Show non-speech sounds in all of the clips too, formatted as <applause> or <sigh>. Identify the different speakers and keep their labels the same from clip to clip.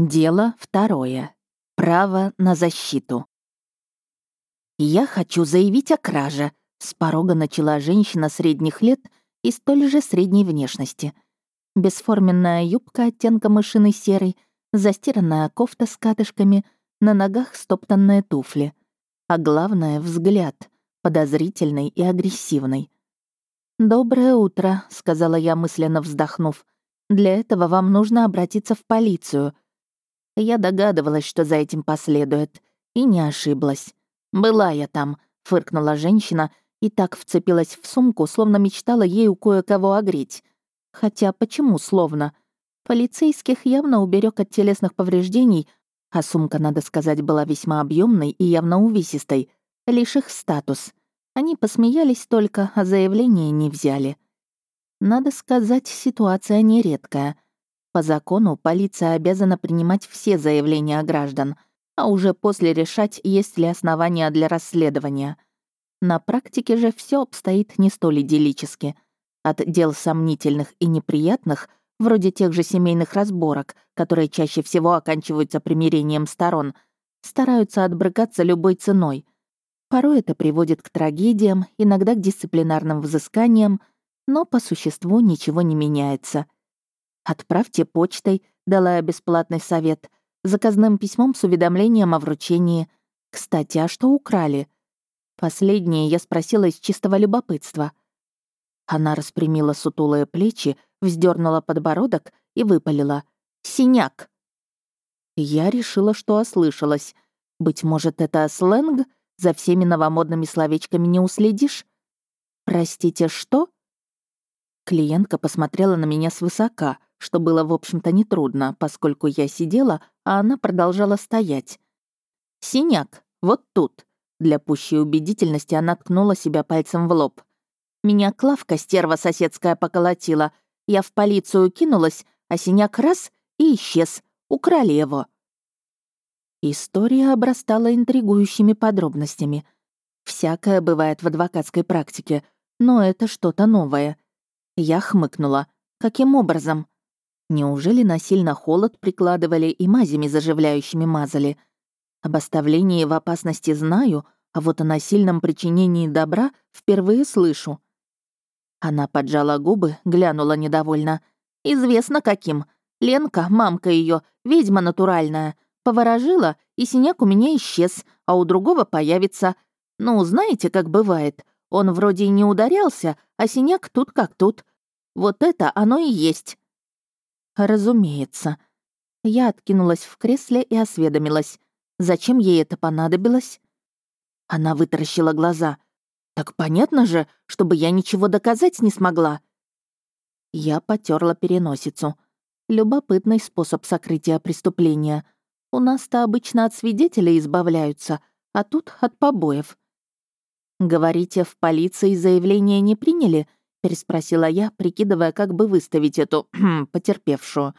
Speaker 1: Дело второе. Право на защиту. «Я хочу заявить о краже», — с порога начала женщина средних лет и столь же средней внешности. Бесформенная юбка оттенка мышиной серой, застиранная кофта с катышками, на ногах стоптанные туфли. А главное — взгляд, подозрительный и агрессивный. «Доброе утро», — сказала я, мысленно вздохнув. «Для этого вам нужно обратиться в полицию», я догадывалась, что за этим последует, и не ошиблась. «Была я там», — фыркнула женщина и так вцепилась в сумку, словно мечтала ею кое-кого огреть. Хотя почему словно? Полицейских явно уберег от телесных повреждений, а сумка, надо сказать, была весьма объемной и явно увесистой. Лишь их статус. Они посмеялись только, а заявление не взяли. Надо сказать, ситуация нередкая — по закону полиция обязана принимать все заявления граждан, а уже после решать, есть ли основания для расследования. На практике же все обстоит не столь идиллически. От дел сомнительных и неприятных, вроде тех же семейных разборок, которые чаще всего оканчиваются примирением сторон, стараются отбрыкаться любой ценой. Порой это приводит к трагедиям, иногда к дисциплинарным взысканиям, но по существу ничего не меняется — «Отправьте почтой», — дала я бесплатный совет, заказным письмом с уведомлением о вручении. «Кстати, а что украли?» Последнее я спросила из чистого любопытства. Она распрямила сутулые плечи, вздернула подбородок и выпалила. «Синяк!» Я решила, что ослышалась. Быть может, это сленг? За всеми новомодными словечками не уследишь? «Простите, что?» Клиентка посмотрела на меня свысока — что было, в общем-то, нетрудно, поскольку я сидела, а она продолжала стоять. «Синяк, вот тут». Для пущей убедительности она ткнула себя пальцем в лоб. «Меня Клавка, стерва соседская, поколотила. Я в полицию кинулась, а синяк раз и исчез. Украли его». История обрастала интригующими подробностями. Всякое бывает в адвокатской практике, но это что-то новое. Я хмыкнула. Каким образом? Неужели насильно холод прикладывали и мазями заживляющими мазали? Об оставлении в опасности знаю, а вот о насильном причинении добра впервые слышу. Она поджала губы, глянула недовольно. «Известно каким. Ленка, мамка ее, ведьма натуральная. Поворожила, и синяк у меня исчез, а у другого появится. Ну, знаете, как бывает. Он вроде и не ударялся, а синяк тут как тут. Вот это оно и есть. Разумеется. Я откинулась в кресле и осведомилась. Зачем ей это понадобилось? Она вытаращила глаза. «Так понятно же, чтобы я ничего доказать не смогла». Я потерла переносицу. Любопытный способ сокрытия преступления. У нас-то обычно от свидетелей избавляются, а тут от побоев. «Говорите, в полиции заявление не приняли?» — переспросила я, прикидывая, как бы выставить эту <clears throat> потерпевшую.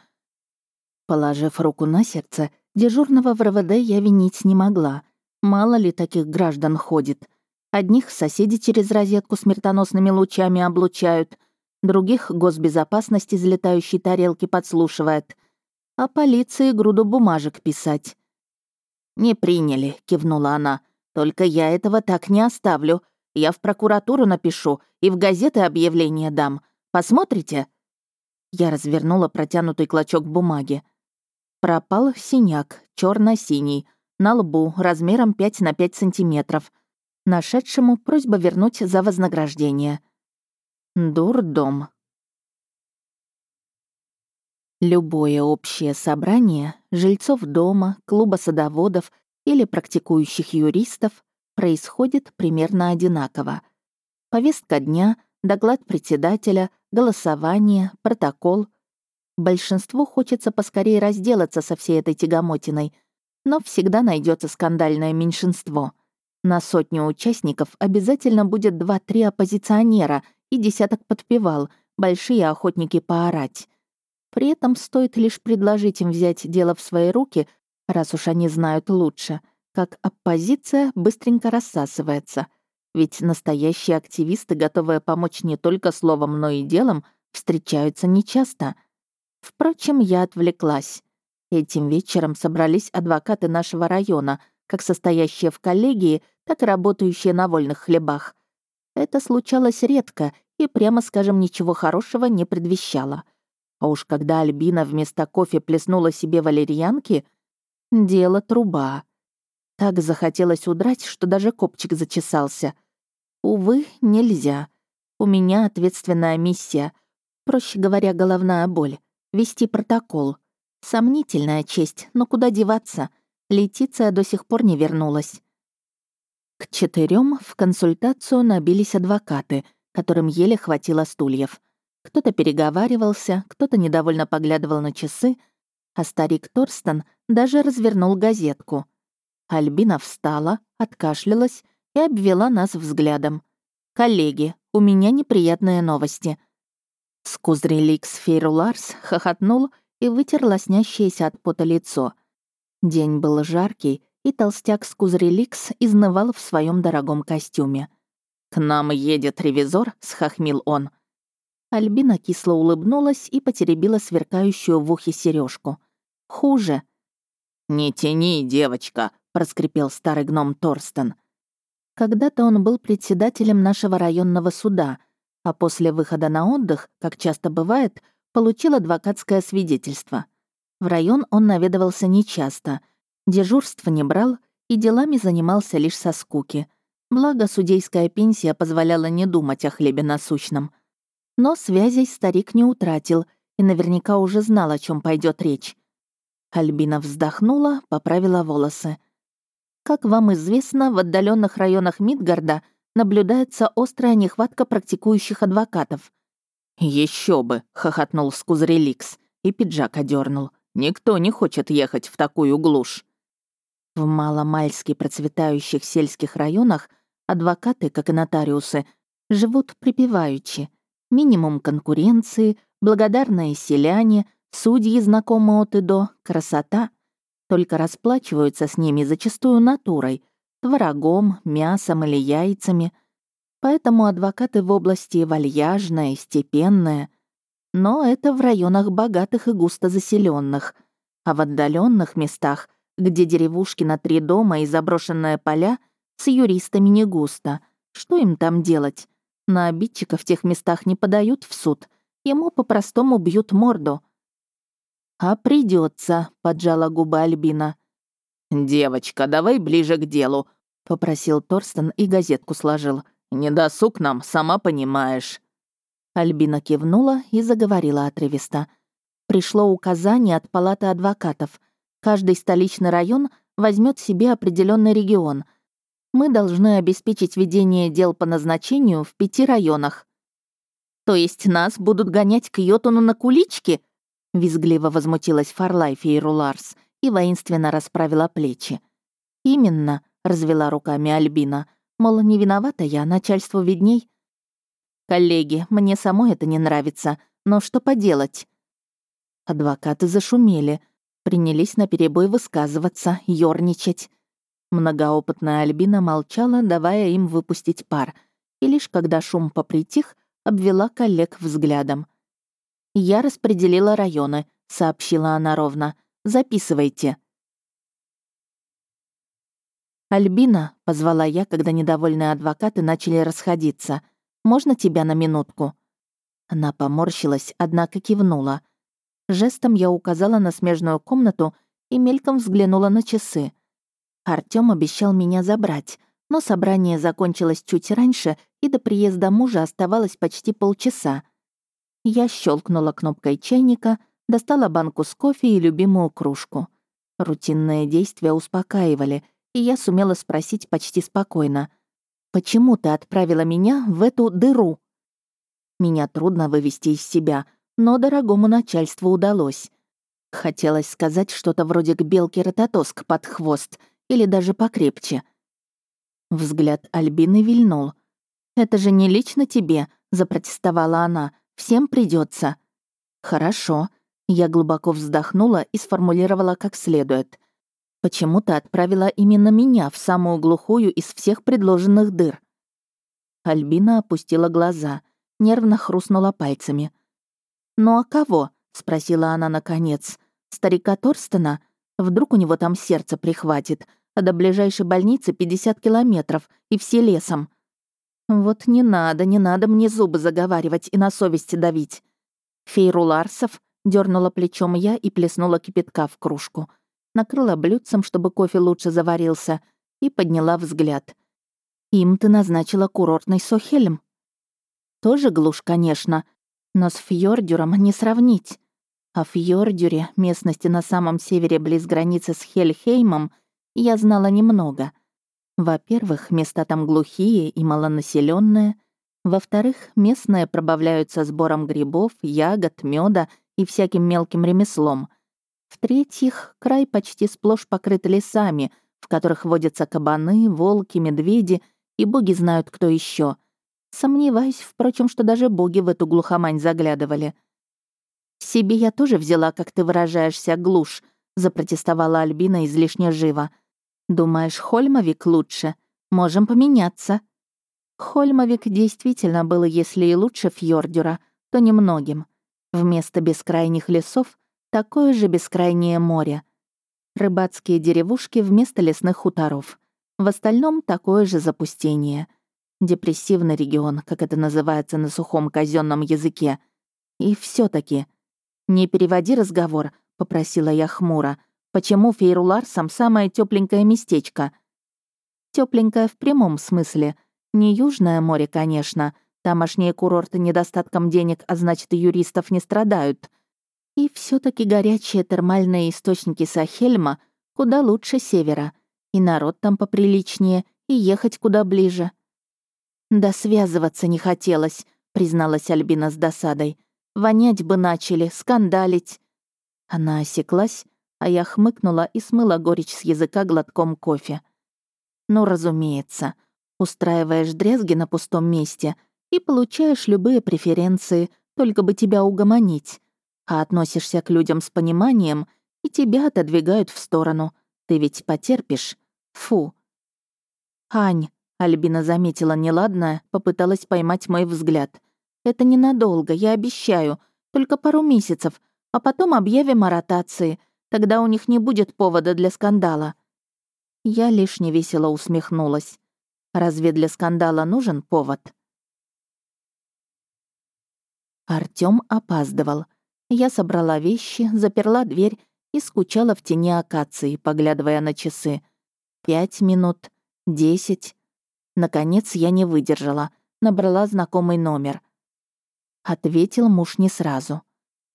Speaker 1: Положив руку на сердце, дежурного в РВД я винить не могла. Мало ли таких граждан ходит. Одних соседи через розетку смертоносными лучами облучают, других госбезопасность из летающей тарелки подслушивает, а полиции груду бумажек писать. «Не приняли», — кивнула она. «Только я этого так не оставлю. Я в прокуратуру напишу и в газеты объявление дам. Посмотрите?» Я развернула протянутый клочок бумаги. Пропал синяк, черно синий на лбу, размером 5 на 5 сантиметров. Нашедшему просьба вернуть за вознаграждение. Дурдом. Любое общее собрание жильцов дома, клуба садоводов или практикующих юристов происходит примерно одинаково. Повестка дня, доклад председателя, голосование, протокол. Большинству хочется поскорее разделаться со всей этой тягомотиной, но всегда найдется скандальное меньшинство. На сотню участников обязательно будет два-три оппозиционера и десяток подпевал, большие охотники поорать. При этом стоит лишь предложить им взять дело в свои руки, раз уж они знают лучше — как оппозиция быстренько рассасывается. Ведь настоящие активисты, готовые помочь не только словом, но и делом, встречаются нечасто. Впрочем, я отвлеклась. Этим вечером собрались адвокаты нашего района, как состоящие в коллегии, так и работающие на вольных хлебах. Это случалось редко и, прямо скажем, ничего хорошего не предвещало. А уж когда Альбина вместо кофе плеснула себе валерьянки, дело труба. Так захотелось удрать, что даже копчик зачесался. Увы, нельзя. У меня ответственная миссия. Проще говоря, головная боль. Вести протокол. Сомнительная честь, но куда деваться? Летиция до сих пор не вернулась. К четырем в консультацию набились адвокаты, которым еле хватило стульев. Кто-то переговаривался, кто-то недовольно поглядывал на часы, а старик Торстон даже развернул газетку. Альбина встала, откашлялась и обвела нас взглядом. «Коллеги, у меня неприятные новости». Скузреликс Фейруларс хохотнул и вытер лоснящееся от пота лицо. День был жаркий, и толстяк Скузреликс изнывал в своем дорогом костюме. «К нам едет ревизор», — схохмил он. Альбина кисло улыбнулась и потеребила сверкающую в ухе сережку. «Хуже». «Не тяни, девочка», — проскрипел старый гном Торстен. Когда-то он был председателем нашего районного суда, а после выхода на отдых, как часто бывает, получил адвокатское свидетельство. В район он наведывался нечасто, дежурство не брал и делами занимался лишь со скуки. Благо, судейская пенсия позволяла не думать о хлебе насущном. Но связей старик не утратил и наверняка уже знал, о чем пойдет речь. Альбина вздохнула, поправила волосы. Как вам известно, в отдаленных районах Мидгарда наблюдается острая нехватка практикующих адвокатов. Еще бы!» — хохотнул Скузреликс и пиджак одернул. «Никто не хочет ехать в такую глушь». В маломальски процветающих сельских районах адвокаты, как и нотариусы, живут припеваючи. Минимум конкуренции, благодарные селяне, судьи, знакомые от и до, красота. Только расплачиваются с ними зачастую натурой, творогом, мясом или яйцами. Поэтому адвокаты в области вальяжные, степенные. Но это в районах богатых и густо заселенных, а в отдаленных местах, где деревушки на три дома и заброшенные поля, с юристами не густо. Что им там делать? На обидчика в тех местах не подают в суд. Ему по-простому бьют морду. «А придется, поджала губы Альбина. «Девочка, давай ближе к делу», — попросил Торстен и газетку сложил. «Не досуг нам, сама понимаешь». Альбина кивнула и заговорила отрывисто. Пришло указание от палаты адвокатов. Каждый столичный район возьмет себе определенный регион. Мы должны обеспечить ведение дел по назначению в пяти районах. То есть нас будут гонять к Йотуну на куличке? Визгливо возмутилась Фарлайфи и Руларс и воинственно расправила плечи. «Именно», — развела руками Альбина, — Мол, не виновата я, начальству видней. Коллеги, мне самой это не нравится, но что поделать? Адвокаты зашумели, принялись на перебой высказываться, ёрничать. Многоопытная Альбина молчала, давая им выпустить пар, и лишь когда шум попритих, обвела коллег взглядом. «Я распределила районы», — сообщила она ровно. «Записывайте». «Альбина», — позвала я, когда недовольные адвокаты начали расходиться, «можно тебя на минутку?» Она поморщилась, однако кивнула. Жестом я указала на смежную комнату и мельком взглянула на часы. Артём обещал меня забрать, но собрание закончилось чуть раньше, и до приезда мужа оставалось почти полчаса. Я щелкнула кнопкой чайника, достала банку с кофе и любимую кружку. Рутинные действия успокаивали, и я сумела спросить почти спокойно. «Почему ты отправила меня в эту дыру?» Меня трудно вывести из себя, но дорогому начальству удалось. Хотелось сказать что-то вроде к белке рототоск под хвост или даже покрепче. Взгляд Альбины вильнул. «Это же не лично тебе», — запротестовала она. «Всем придется. «Хорошо». Я глубоко вздохнула и сформулировала как следует. Почему-то отправила именно меня в самую глухую из всех предложенных дыр. Альбина опустила глаза, нервно хрустнула пальцами. «Ну а кого?» — спросила она наконец. Старика Торстена? Вдруг у него там сердце прихватит, а до ближайшей больницы 50 километров, и все лесом. Вот не надо, не надо мне зубы заговаривать и на совести давить. Фейру Ларсов дернула плечом я и плеснула кипятка в кружку. Накрыла блюдцем, чтобы кофе лучше заварился, и подняла взгляд. Им ты назначила курортный Сохельм. Тоже глушь, конечно, но с Фьордюром не сравнить. О Фьордюре, местности на самом севере близ границы с Хельхеймом, я знала немного. Во-первых, места там глухие и малонаселенные. Во-вторых, местные пробавляются сбором грибов, ягод, меда и всяким мелким ремеслом. В-третьих, край почти сплошь покрыт лесами, в которых водятся кабаны, волки, медведи и боги знают кто еще. Сомневаюсь, впрочем, что даже боги в эту глухомань заглядывали. «Себе я тоже взяла, как ты выражаешься, глушь», — запротестовала Альбина излишне живо. «Думаешь, Хольмовик лучше? Можем поменяться». Хольмовик действительно был, если и лучше Фьордюра, то немногим. Вместо бескрайних лесов — такое же бескрайнее море. Рыбацкие деревушки вместо лесных хуторов. В остальном такое же запустение. Депрессивный регион, как это называется на сухом казенном языке. И все таки «Не переводи разговор», — попросила я хмуро. «Почему Фейруларсам самое тепленькое местечко?» Тепленькое в прямом смысле. Не Южное море, конечно. Тамошние курорты недостатком денег, а значит, и юристов не страдают. И все таки горячие термальные источники Сахельма куда лучше севера. И народ там поприличнее, и ехать куда ближе. «Да связываться не хотелось», — призналась Альбина с досадой. Вонять бы начали, скандалить». Она осеклась, а я хмыкнула и смыла горечь с языка глотком кофе. «Ну, разумеется, устраиваешь дрезги на пустом месте и получаешь любые преференции, только бы тебя угомонить, а относишься к людям с пониманием, и тебя отодвигают в сторону. Ты ведь потерпишь? Фу». «Ань», — Альбина заметила неладное, попыталась поймать мой взгляд — это ненадолго, я обещаю. Только пару месяцев. А потом объявим о ротации. Тогда у них не будет повода для скандала». Я лишь невесело усмехнулась. «Разве для скандала нужен повод?» Артём опаздывал. Я собрала вещи, заперла дверь и скучала в тени акации, поглядывая на часы. Пять минут, десять. Наконец я не выдержала. Набрала знакомый номер — Ответил муж не сразу.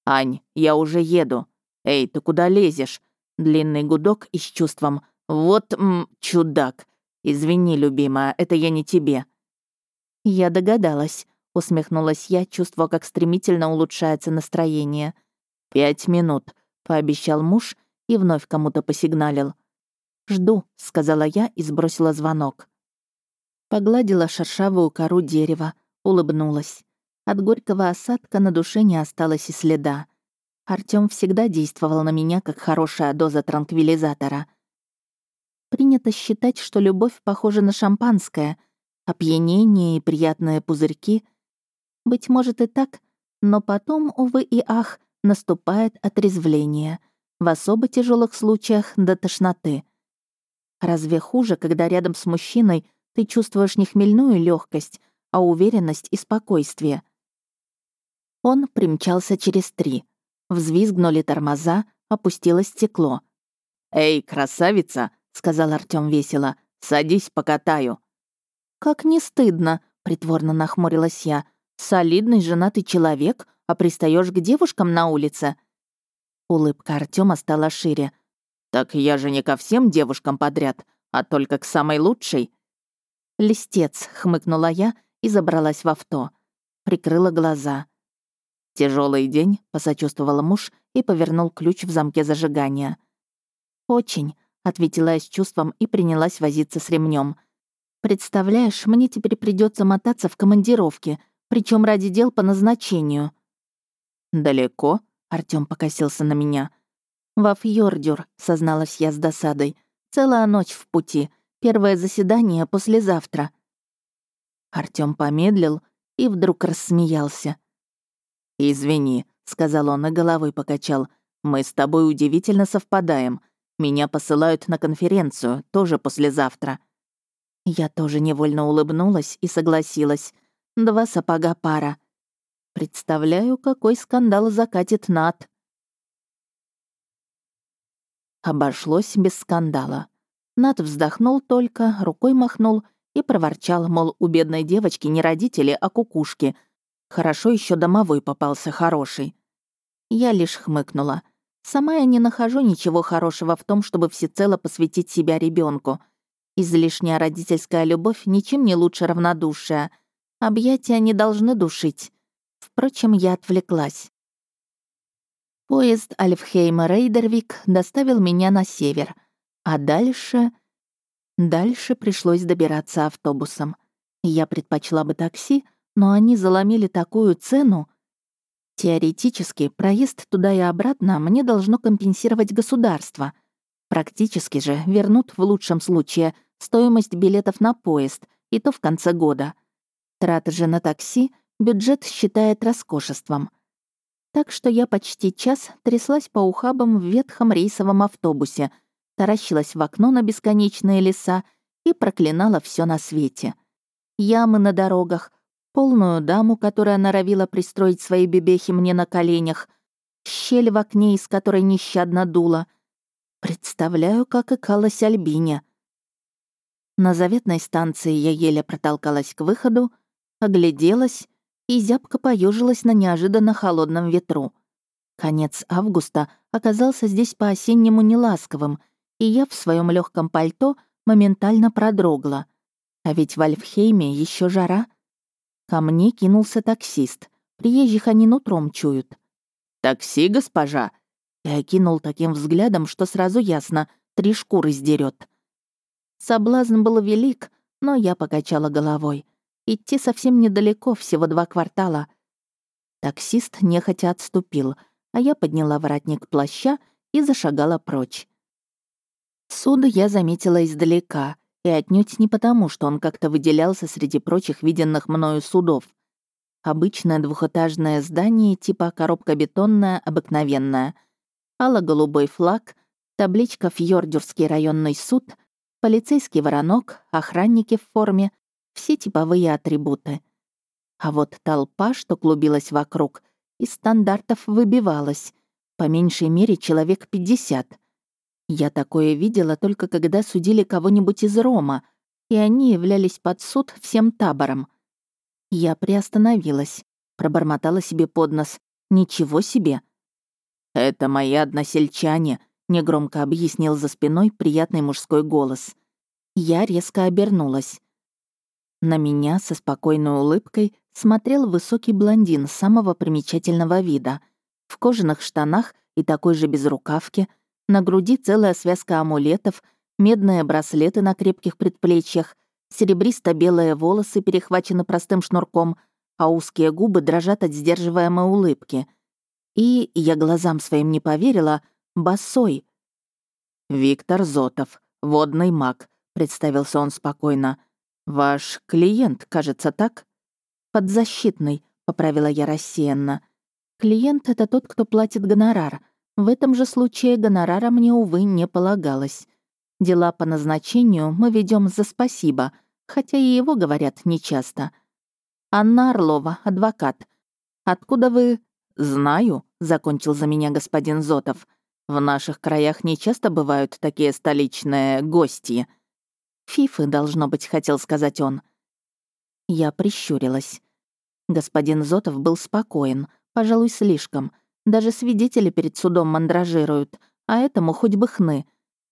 Speaker 1: «Ань, я уже еду. Эй, ты куда лезешь?» Длинный гудок и с чувством. «Вот, м, чудак. Извини, любимая, это я не тебе». «Я догадалась», — усмехнулась я, чувствуя, как стремительно улучшается настроение. «Пять минут», — пообещал муж и вновь кому-то посигналил. «Жду», — сказала я и сбросила звонок. Погладила шершавую кору дерева, улыбнулась. От горького осадка на душе не осталось и следа. Артём всегда действовал на меня как хорошая доза транквилизатора. Принято считать, что любовь похожа на шампанское, опьянение и приятные пузырьки. Быть может и так, но потом, увы и ах, наступает отрезвление, в особо тяжелых случаях до тошноты. Разве хуже, когда рядом с мужчиной ты чувствуешь не хмельную легкость, а уверенность и спокойствие? Он примчался через три. Взвизгнули тормоза, опустилось стекло. «Эй, красавица!» — сказал Артём весело. «Садись, покатаю». «Как не стыдно!» — притворно нахмурилась я. «Солидный женатый человек, а пристаешь к девушкам на улице?» Улыбка Артёма стала шире. «Так я же не ко всем девушкам подряд, а только к самой лучшей». «Листец», — хмыкнула я и забралась в авто. Прикрыла глаза. Тяжелый день», — посочувствовала муж и повернул ключ в замке зажигания. «Очень», — ответила я с чувством и принялась возиться с ремнем. «Представляешь, мне теперь придется мотаться в командировке, причем ради дел по назначению». «Далеко?» — Артём покосился на меня. «Во Фьордюр», — созналась я с досадой. «Целая ночь в пути. Первое заседание послезавтра». Артём помедлил и вдруг рассмеялся. «Извини», — сказал он и головой покачал. Мы с тобой удивительно совпадаем. Меня посылают на конференцию, тоже послезавтра». Я тоже невольно улыбнулась и согласилась. Два сапога пара. Представляю, какой скандал закатит Над. Обошлось без скандала. Над вздохнул только, рукой махнул и проворчал, мол, у бедной девочки не родители, а кукушки. Хорошо еще домовой попался хороший. Я лишь хмыкнула. Сама я не нахожу ничего хорошего в том, чтобы всецело посвятить себя ребенку. Излишняя родительская любовь ничем не лучше равнодушия. Объятия не должны душить. Впрочем, я отвлеклась. Поезд Альфхейма-Рейдервик доставил меня на север, а дальше... Дальше пришлось добираться автобусом. Я предпочла бы такси, но они заломили такую цену. Теоретически, проезд туда и обратно мне должно компенсировать государство. Практически же вернут в лучшем случае стоимость билетов на поезд, и то в конце года. Траты же на такси бюджет считает роскошеством. Так что я почти час тряслась по ухабам в ветхом рейсовом автобусе, таращилась в окно на бесконечные леса и проклинала все на свете. Ямы на дорогах, полную даму, которая норовила пристроить свои бебехи мне на коленях, щель в окне, из которой нещадно дуло. Представляю, как икалась Альбине. На заветной станции я еле протолкалась к выходу, огляделась и зябко поежилась на неожиданно холодном ветру. Конец августа оказался здесь по-осеннему неласковым, и я в своем легком пальто моментально продрогла. А ведь в Альфхейме еще жара — Ко мне кинулся таксист. Приезжих они нутром чуют. «Такси, госпожа!» И окинул таким взглядом, что сразу ясно, три шкуры сдерет. Соблазн был велик, но я покачала головой. Идти совсем недалеко, всего два квартала. Таксист нехотя отступил, а я подняла воротник плаща и зашагала прочь. Суд я заметила издалека — и отнюдь не потому, что он как-то выделялся среди прочих виденных мною судов. Обычное двухэтажное здание типа коробка бетонная, обыкновенная. Алло-голубой флаг, табличка «Фьордюрский районный суд», полицейский воронок, охранники в форме, все типовые атрибуты. А вот толпа, что клубилась вокруг, из стандартов выбивалась. По меньшей мере человек 50. Я такое видела только когда судили кого-нибудь из Рома, и они являлись под суд всем табором. Я приостановилась, пробормотала себе под нос. «Ничего себе!» «Это мои односельчане», — негромко объяснил за спиной приятный мужской голос. Я резко обернулась. На меня со спокойной улыбкой смотрел высокий блондин самого примечательного вида, в кожаных штанах и такой же безрукавке, на груди целая связка амулетов, медные браслеты на крепких предплечьях, серебристо-белые волосы перехвачены простым шнурком, а узкие губы дрожат от сдерживаемой улыбки. И, я глазам своим не поверила, босой. «Виктор Зотов, водный маг», — представился он спокойно. «Ваш клиент, кажется, так?» «Подзащитный», — поправила я рассеянно. «Клиент — это тот, кто платит гонорар», в этом же случае гонорара мне, увы, не полагалось. Дела по назначению мы ведем за спасибо, хотя и его говорят нечасто. Анна Орлова, адвокат. Откуда вы... Знаю, закончил за меня господин Зотов. В наших краях нечасто бывают такие столичные гости. Фифы, должно быть, хотел сказать он. Я прищурилась. Господин Зотов был спокоен, пожалуй, слишком — даже свидетели перед судом мандражируют, а этому хоть бы хны.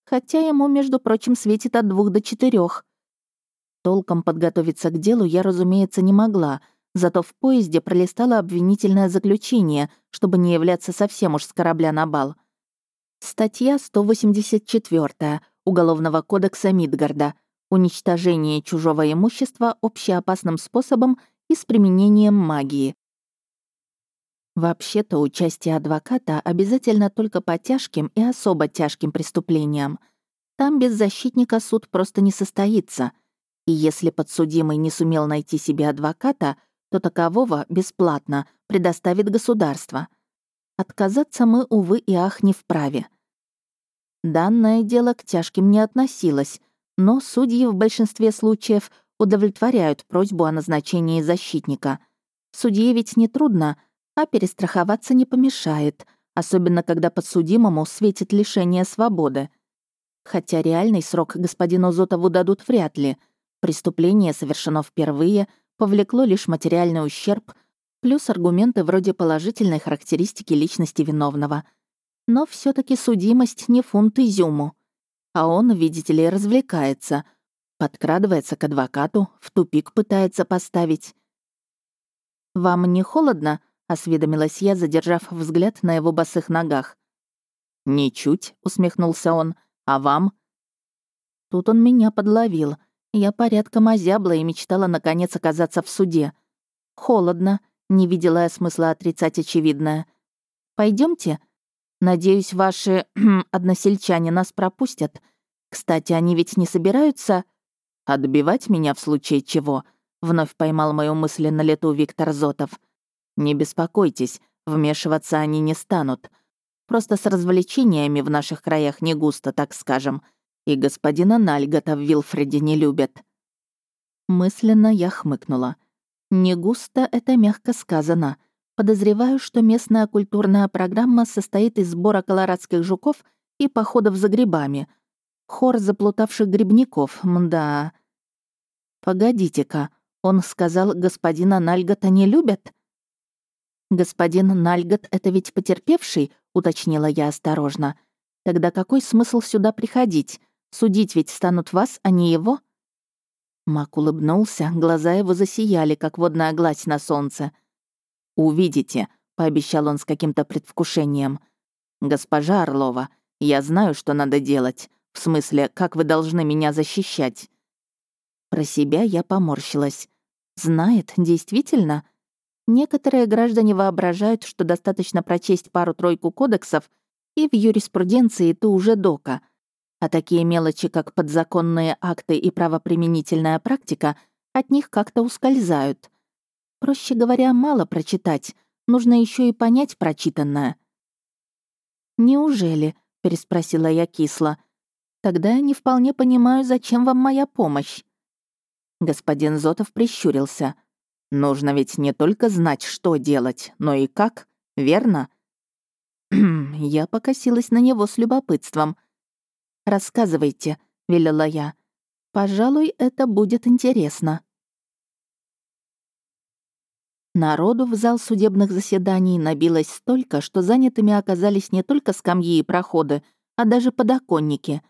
Speaker 1: Хотя ему, между прочим, светит от двух до четырех. Толком подготовиться к делу я, разумеется, не могла, зато в поезде пролистала обвинительное заключение, чтобы не являться совсем уж с корабля на бал. Статья 184 Уголовного кодекса Мидгарда «Уничтожение чужого имущества общеопасным способом и с применением магии». Вообще-то участие адвоката обязательно только по тяжким и особо тяжким преступлениям. Там без защитника суд просто не состоится. И если подсудимый не сумел найти себе адвоката, то такового бесплатно предоставит государство. Отказаться мы, увы и ах, не вправе. Данное дело к тяжким не относилось, но судьи в большинстве случаев удовлетворяют просьбу о назначении защитника. Судье ведь не трудно, а перестраховаться не помешает, особенно когда подсудимому светит лишение свободы. Хотя реальный срок господину Зотову дадут вряд ли. Преступление совершено впервые, повлекло лишь материальный ущерб, плюс аргументы вроде положительной характеристики личности виновного. Но все таки судимость не фунт изюму. А он, видите ли, развлекается. Подкрадывается к адвокату, в тупик пытается поставить. «Вам не холодно?» — осведомилась я, задержав взгляд на его босых ногах. «Ничуть», — усмехнулся он. А вам?» Тут он меня подловил. Я порядком озябла и мечтала наконец оказаться в суде. Холодно, не видела я смысла отрицать очевидное. Пойдемте. Надеюсь, ваши <clears throat> односельчане нас пропустят. Кстати, они ведь не собираются отбивать меня в случае чего. Вновь поймал мою мысль на лету Виктор Зотов. Не беспокойтесь, вмешиваться они не станут. Просто с развлечениями в наших краях не густо, так скажем. И господина Нальгота в Вилфреде не любят». Мысленно я хмыкнула. «Не густо» — это мягко сказано. Подозреваю, что местная культурная программа состоит из сбора колорадских жуков и походов за грибами. Хор заплутавших грибников, мда. Погодите-ка, он сказал, господина Нальгота не любят? Господин Нальгот — это ведь потерпевший, уточнила я осторожно. Тогда какой смысл сюда приходить? Судить ведь станут вас, а не его? Мак улыбнулся, глаза его засияли, как водная гладь на солнце. «Увидите», — пообещал он с каким-то предвкушением. «Госпожа Орлова, я знаю, что надо делать. В смысле, как вы должны меня защищать». Про себя я поморщилась. «Знает, действительно?» Некоторые граждане воображают, что достаточно прочесть пару-тройку кодексов, и в юриспруденции ты уже дока. А такие мелочи, как подзаконные акты и правоприменительная практика, от них как-то ускользают. Проще говоря, мало прочитать, нужно еще и понять прочитанное. «Неужели?» — переспросила я кисло. «Тогда я не вполне понимаю, зачем вам моя помощь». Господин Зотов прищурился — Нужно ведь не только знать, что делать, но и как, верно? <clears throat> я покосилась на него с любопытством. «Рассказывайте», — велела я. «Пожалуй, это будет интересно». Народу в зал судебных заседаний набилось столько, что занятыми оказались не только скамьи и проходы, а даже подоконники.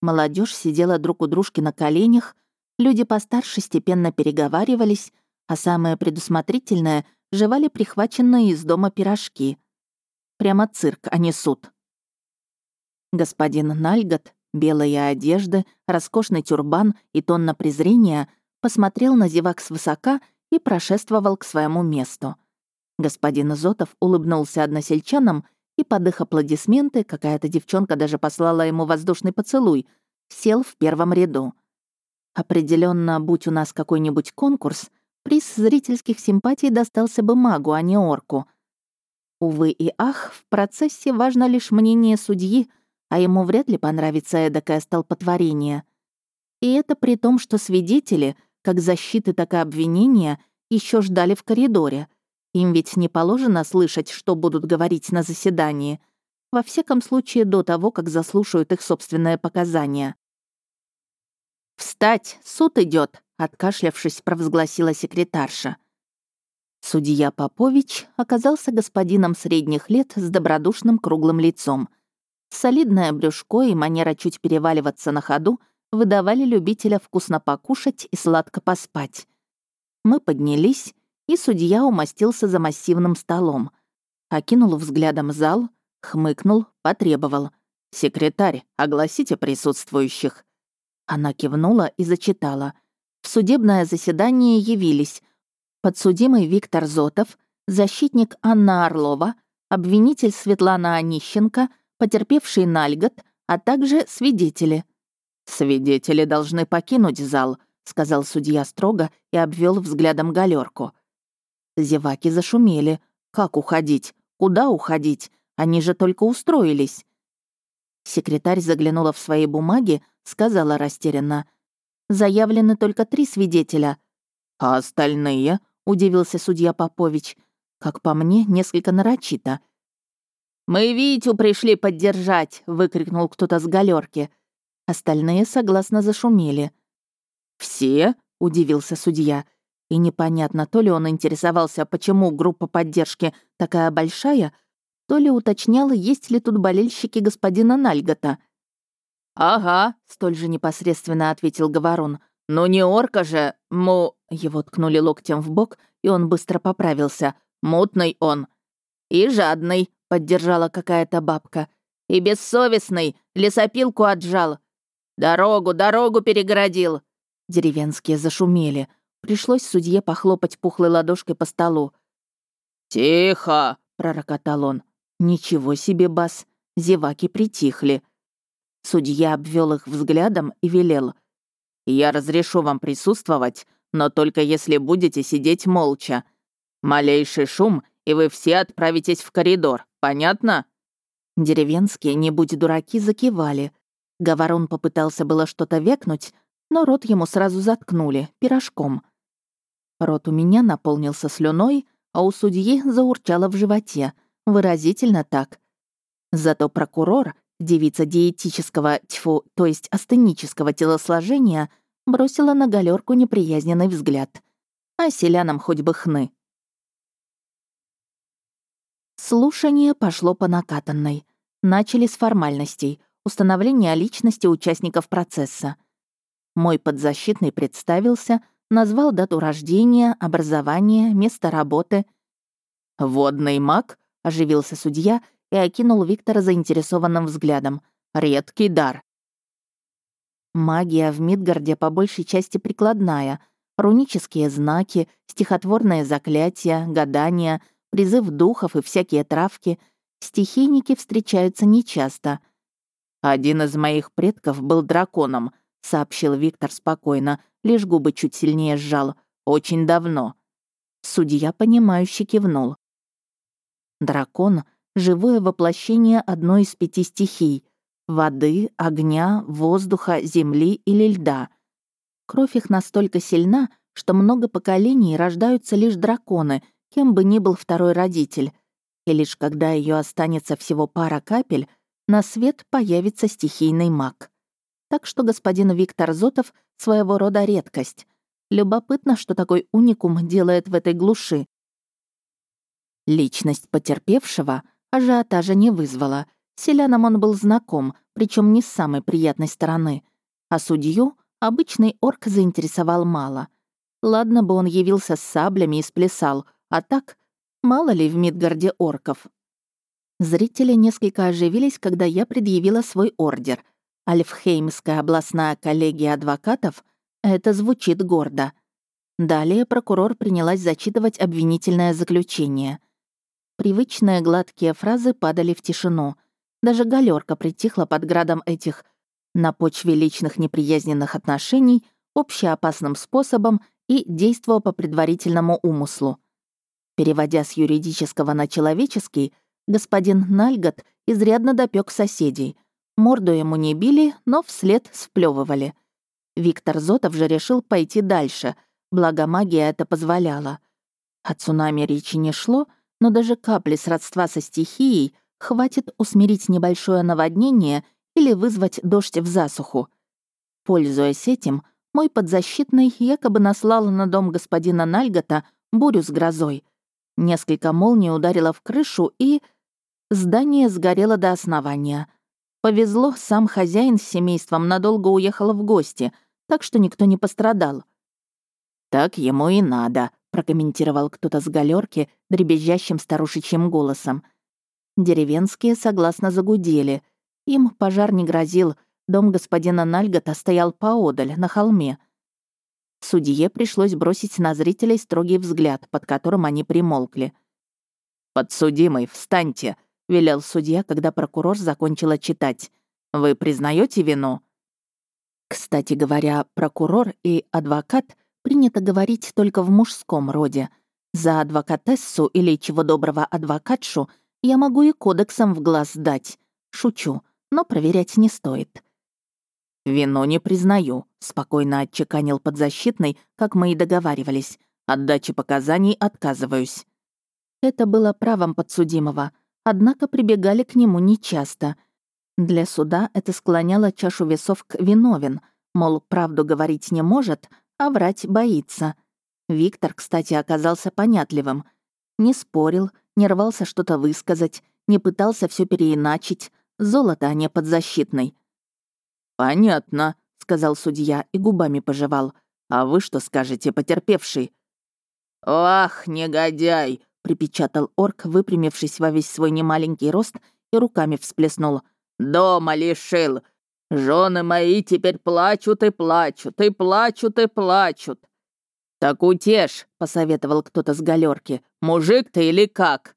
Speaker 1: Молодежь сидела друг у дружки на коленях, люди постарше степенно переговаривались, а самое предусмотрительное — жевали прихваченные из дома пирожки. Прямо цирк, а не суд. Господин Нальгот, белые одежды, роскошный тюрбан и тонна презрения, посмотрел на зевак свысока и прошествовал к своему месту. Господин Зотов улыбнулся односельчанам и под их аплодисменты, какая-то девчонка даже послала ему воздушный поцелуй, сел в первом ряду. Определенно, будь у нас какой-нибудь конкурс — приз зрительских симпатий достался бы магу, а не орку. Увы и ах, в процессе важно лишь мнение судьи, а ему вряд ли понравится эдакое столпотворение. И это при том, что свидетели, как защиты, так и обвинения, еще ждали в коридоре. Им ведь не положено слышать, что будут говорить на заседании. Во всяком случае, до того, как заслушают их собственные показания. «Встать! Суд идет! Откашлявшись, провозгласила секретарша. Судья Попович оказался господином средних лет с добродушным круглым лицом. Солидное брюшко и манера чуть переваливаться на ходу выдавали любителя вкусно покушать и сладко поспать. Мы поднялись, и судья умостился за массивным столом. Окинул взглядом зал, хмыкнул, потребовал. «Секретарь, огласите присутствующих». Она кивнула и зачитала — в судебное заседание явились подсудимый Виктор Зотов, защитник Анна Орлова, обвинитель Светлана Онищенко, потерпевший Нальгот, а также свидетели. «Свидетели должны покинуть зал», — сказал судья строго и обвел взглядом галерку. Зеваки зашумели. «Как уходить? Куда уходить? Они же только устроились». Секретарь заглянула в свои бумаги, сказала растерянно. «Заявлены только три свидетеля». «А остальные?» — удивился судья Попович. Как по мне, несколько нарочито. «Мы Витю пришли поддержать!» — выкрикнул кто-то с галерки. Остальные согласно зашумели. «Все?» — удивился судья. И непонятно, то ли он интересовался, почему группа поддержки такая большая, то ли уточнял, есть ли тут болельщики господина Нальгота. «Ага», — столь же непосредственно ответил Говорун. «Ну не орка же, му...» Его ткнули локтем в бок, и он быстро поправился. «Мутный он». «И жадный», — поддержала какая-то бабка. «И бессовестный, лесопилку отжал. Дорогу, дорогу перегородил». Деревенские зашумели. Пришлось судье похлопать пухлой ладошкой по столу. «Тихо!» — пророкотал он. «Ничего себе, бас!» Зеваки притихли. Судья обвел их взглядом и велел. «Я разрешу вам присутствовать, но только если будете сидеть молча. Малейший шум, и вы все отправитесь в коридор, понятно?» Деревенские, не будь дураки, закивали. Говорон попытался было что-то векнуть, но рот ему сразу заткнули, пирожком. Рот у меня наполнился слюной, а у судьи заурчало в животе. Выразительно так. Зато прокурор, девица диетического, тьфу, то есть астенического телосложения, бросила на галерку неприязненный взгляд. А селянам хоть бы хны. Слушание пошло по накатанной. Начали с формальностей, установления личности участников процесса. Мой подзащитный представился, назвал дату рождения, образование, место работы. «Водный маг?» — оживился судья и окинул Виктора заинтересованным взглядом. «Редкий дар». Магия в Мидгарде по большей части прикладная. Рунические знаки, стихотворные заклятия, гадания, призыв духов и всякие травки. Стихийники встречаются нечасто. Один из моих предков был драконом — сообщил Виктор спокойно, лишь губы чуть сильнее сжал. «Очень давно». Судья, понимающе кивнул. Дракон — живое воплощение одной из пяти стихий — воды, огня, воздуха, земли или льда. Кровь их настолько сильна, что много поколений рождаются лишь драконы, кем бы ни был второй родитель. И лишь когда ее останется всего пара капель, на свет появится стихийный маг так что господин Виктор Зотов — своего рода редкость. Любопытно, что такой уникум делает в этой глуши. Личность потерпевшего ажиотажа не вызвала. Селянам он был знаком, причем не с самой приятной стороны. А судью обычный орк заинтересовал мало. Ладно бы он явился с саблями и сплясал, а так, мало ли в Мидгарде орков. Зрители несколько оживились, когда я предъявила свой ордер — Альфхеймская областная коллегия адвокатов — это звучит гордо. Далее прокурор принялась зачитывать обвинительное заключение. Привычные гладкие фразы падали в тишину. Даже галерка притихла под градом этих на почве личных неприязненных отношений, общеопасным способом и действовал по предварительному умыслу. Переводя с юридического на человеческий, господин Нальгот изрядно допек соседей — Морду ему не били, но вслед сплевывали. Виктор Зотов же решил пойти дальше, благо магия это позволяла. О цунами речи не шло, но даже капли сродства со стихией хватит усмирить небольшое наводнение или вызвать дождь в засуху. Пользуясь этим, мой подзащитный якобы наслал на дом господина Нальгота бурю с грозой. Несколько молний ударило в крышу, и... Здание сгорело до основания. Повезло, сам хозяин с семейством надолго уехал в гости, так что никто не пострадал. «Так ему и надо», — прокомментировал кто-то с галерки дребезжащим старушечьим голосом. Деревенские согласно загудели. Им пожар не грозил, дом господина Нальгота стоял поодаль, на холме. Судье пришлось бросить на зрителей строгий взгляд, под которым они примолкли. «Подсудимый, встаньте!» — велел судья, когда прокурор закончила читать. «Вы признаете вину?» Кстати говоря, прокурор и адвокат принято говорить только в мужском роде. За адвокатессу или чего доброго адвокатшу Я могу и кодексом в глаз дать. Шучу, но проверять не стоит.
Speaker 2: «Вину не признаю», — спокойно отчеканил подзащитный, как мы и договаривались. «От дачи показаний отказываюсь».
Speaker 1: Это было правом подсудимого, однако прибегали к нему нечасто. Для суда это склоняло чашу весов к виновен, мол, правду говорить не может, а врать боится. Виктор, кстати, оказался понятливым. Не спорил, не рвался что-то высказать, не пытался все переиначить. Золото, а не подзащитный.
Speaker 2: «Понятно», — сказал судья и губами пожевал. «А вы что скажете, потерпевший?» «Ах, негодяй!» — припечатал орк, выпрямившись во весь свой немаленький рост и руками всплеснул. «Дома лишил! Жены мои теперь плачут и плачут, и плачут, и плачут!» «Так утешь», — посоветовал кто-то с галерки. «Мужик ты или как?»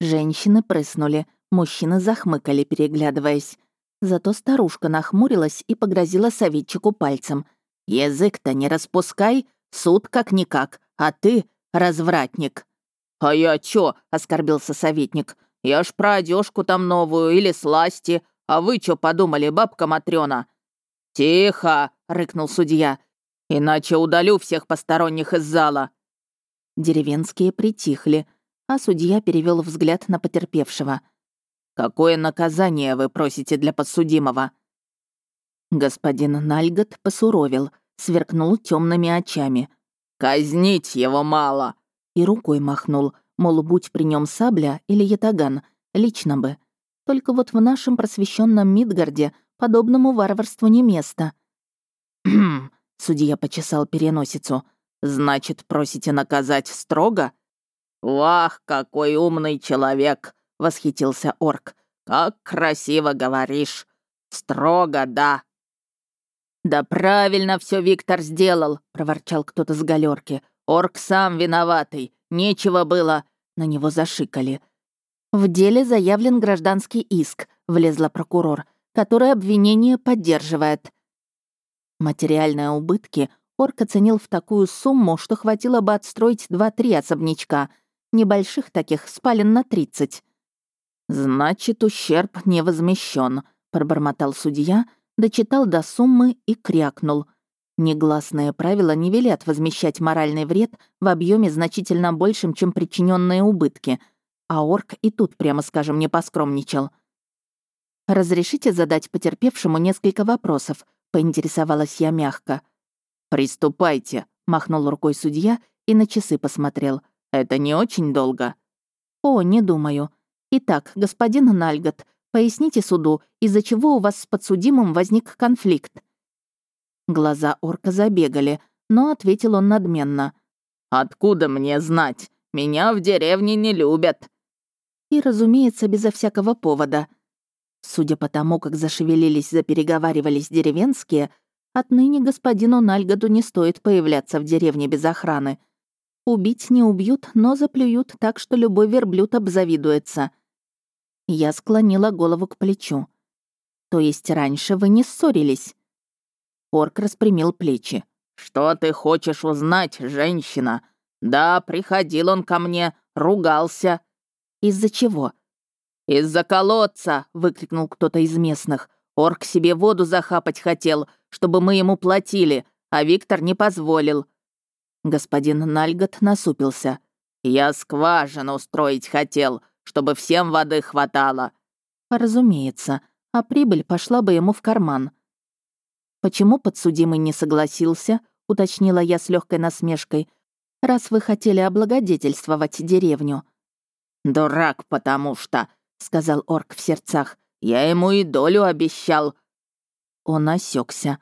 Speaker 1: Женщины прыснули, мужчины захмыкали, переглядываясь. Зато старушка нахмурилась и погрозила советчику пальцем. «Язык-то не распускай, суд как-никак, а ты — развратник».
Speaker 2: «А я чё?» — оскорбился советник. «Я ж про одежку там новую или сласти. А вы чё подумали, бабка Матрёна?» «Тихо!» — рыкнул судья. «Иначе удалю всех посторонних из зала».
Speaker 1: Деревенские притихли, а судья перевел взгляд на потерпевшего.
Speaker 2: Какое наказание вы просите для подсудимого?»
Speaker 1: Господин Нальгот посуровил, сверкнул темными очами.
Speaker 2: «Казнить его мало!»
Speaker 1: И рукой махнул, мол, будь при нем сабля или ятаган, лично бы. Только вот в нашем просвещенном Мидгарде подобному варварству не место.
Speaker 2: «Хм», — судья почесал переносицу, «значит, просите наказать строго?» «Вах, какой умный человек!» восхитился орк. «Как красиво говоришь! Строго, да!» «Да правильно все Виктор сделал!» — проворчал кто-то с галерки. «Орк сам виноватый. Нечего было...» На него зашикали.
Speaker 1: «В деле заявлен гражданский иск», — влезла прокурор, который обвинение поддерживает. Материальные убытки орк оценил в такую сумму, что хватило бы отстроить два-три особнячка, небольших таких, спален на тридцать.
Speaker 2: «Значит, ущерб не возмещен», — пробормотал судья, дочитал до суммы и крякнул. Негласные правила не велят возмещать моральный вред в объеме значительно большим, чем причиненные убытки, а орк и тут, прямо скажем, не поскромничал.
Speaker 1: «Разрешите задать потерпевшему несколько вопросов?» — поинтересовалась я мягко.
Speaker 2: «Приступайте», — махнул рукой судья и на часы посмотрел. «Это не очень долго?»
Speaker 1: «О, не думаю. Итак, господин Нальгот, поясните суду, из-за чего у вас с подсудимым возник конфликт?»
Speaker 2: Глаза орка забегали, но ответил он надменно. «Откуда мне знать? Меня в деревне не любят».
Speaker 1: И, разумеется, безо всякого повода. Судя по тому, как зашевелились, запереговаривались деревенские, отныне господину Нальгоду не стоит появляться в деревне без охраны. Убить не убьют, но заплюют так, что любой верблюд обзавидуется. Я склонила голову к плечу. «То есть раньше вы не ссорились?»
Speaker 2: Орк распрямил плечи. «Что ты хочешь узнать, женщина? Да, приходил он ко мне, ругался».
Speaker 1: «Из-за чего?»
Speaker 2: «Из-за колодца!» — выкрикнул кто-то из местных. «Орк себе воду захапать хотел, чтобы мы ему платили, а Виктор не позволил». Господин Нальгот насупился. «Я скважину устроить хотел, чтобы всем воды хватало».
Speaker 1: «Разумеется, а прибыль пошла бы ему в карман». «Почему подсудимый не согласился?» — уточнила я с легкой насмешкой. «Раз вы хотели облагодетельствовать деревню».
Speaker 2: «Дурак, потому что», — сказал орк в сердцах. «Я ему и долю обещал».
Speaker 1: Он осекся.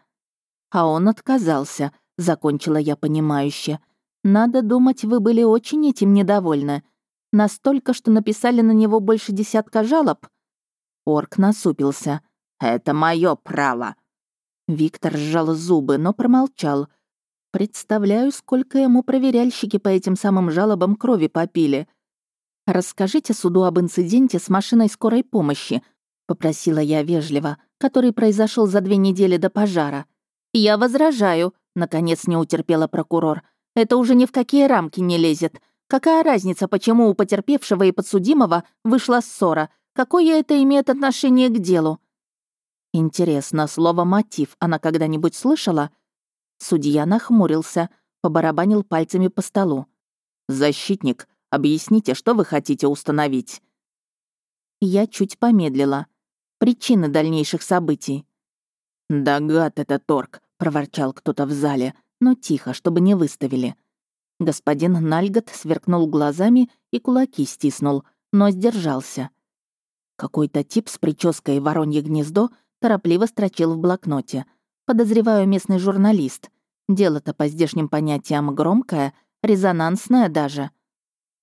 Speaker 1: «А он отказался», — закончила я понимающе. «Надо думать, вы были очень этим недовольны. Настолько, что написали на него больше десятка жалоб. Орк насупился. «Это мое право». Виктор сжал зубы, но промолчал. Представляю, сколько ему проверяльщики по этим самым жалобам крови попили. «Расскажите суду об инциденте с машиной скорой помощи», — попросила я вежливо, который произошел за две недели до пожара. «Я возражаю», — наконец не утерпела прокурор. «Это уже ни в какие рамки не лезет. Какая разница, почему у потерпевшего и подсудимого вышла ссора? Какое это имеет отношение к делу? Интересно, слово «мотив» она когда-нибудь слышала? Судья нахмурился, побарабанил пальцами по столу. «Защитник, объясните, что вы хотите установить?» Я чуть помедлила. Причины дальнейших событий. «Да гад это торг», — проворчал кто-то в зале, но тихо, чтобы не выставили. Господин Нальгот сверкнул глазами и кулаки стиснул, но сдержался. Какой-то тип с прической воронье гнездо торопливо строчил в блокноте. Подозреваю местный журналист. Дело-то по здешним понятиям громкое, резонансное даже.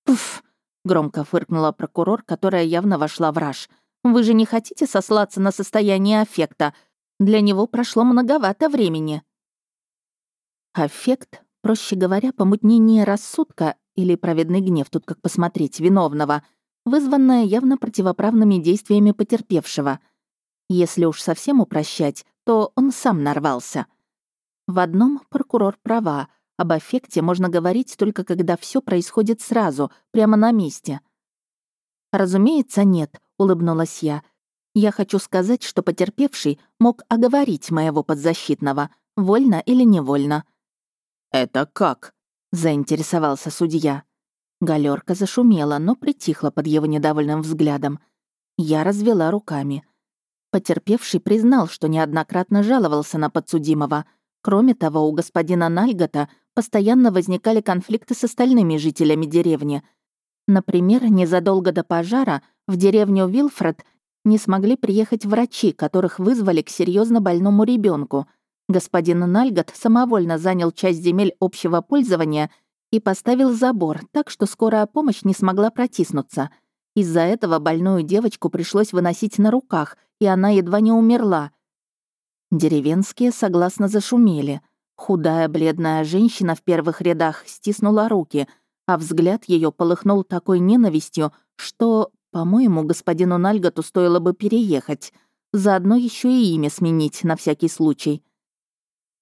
Speaker 1: «Пф!» — громко фыркнула прокурор, которая явно вошла в раж. «Вы же не хотите сослаться на состояние аффекта? Для него прошло многовато времени». Аффект Проще говоря, помутнение рассудка или праведный гнев, тут как посмотреть, виновного, вызванное явно противоправными действиями потерпевшего. Если уж совсем упрощать, то он сам нарвался. В одном прокурор права, об аффекте можно говорить только когда все происходит сразу, прямо на месте. «Разумеется, нет», — улыбнулась я. «Я хочу сказать, что потерпевший мог оговорить моего подзащитного, вольно или невольно.
Speaker 2: «Это как?» — заинтересовался судья.
Speaker 1: Галерка зашумела, но притихла под его недовольным взглядом. Я развела руками. Потерпевший признал, что неоднократно жаловался на подсудимого. Кроме того, у господина Нальгота постоянно возникали конфликты с остальными жителями деревни. Например, незадолго до пожара в деревню Вилфред не смогли приехать врачи, которых вызвали к серьезно больному ребенку. Господин Нальгот самовольно занял часть земель общего пользования и поставил забор, так что скорая помощь не смогла протиснуться. Из-за этого больную девочку пришлось выносить на руках, и она едва не умерла. Деревенские согласно зашумели. Худая бледная женщина в первых рядах стиснула руки, а взгляд ее полыхнул такой ненавистью, что, по-моему, господину Нальготу стоило бы переехать. Заодно еще и имя сменить на всякий случай.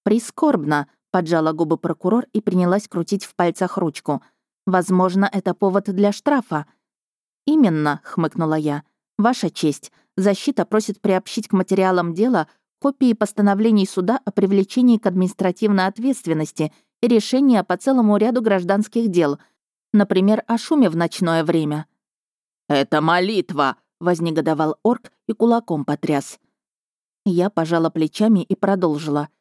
Speaker 1: «Прискорбно», — поджала губы прокурор и принялась крутить в пальцах ручку. «Возможно, это повод для штрафа». «Именно», — хмыкнула я. «Ваша честь, защита просит приобщить к материалам дела копии постановлений суда о привлечении к административной ответственности и решения по целому ряду гражданских дел, например, о шуме в ночное время».
Speaker 2: «Это молитва!» — вознегодовал орк и кулаком потряс.
Speaker 1: Я пожала плечами и продолжила —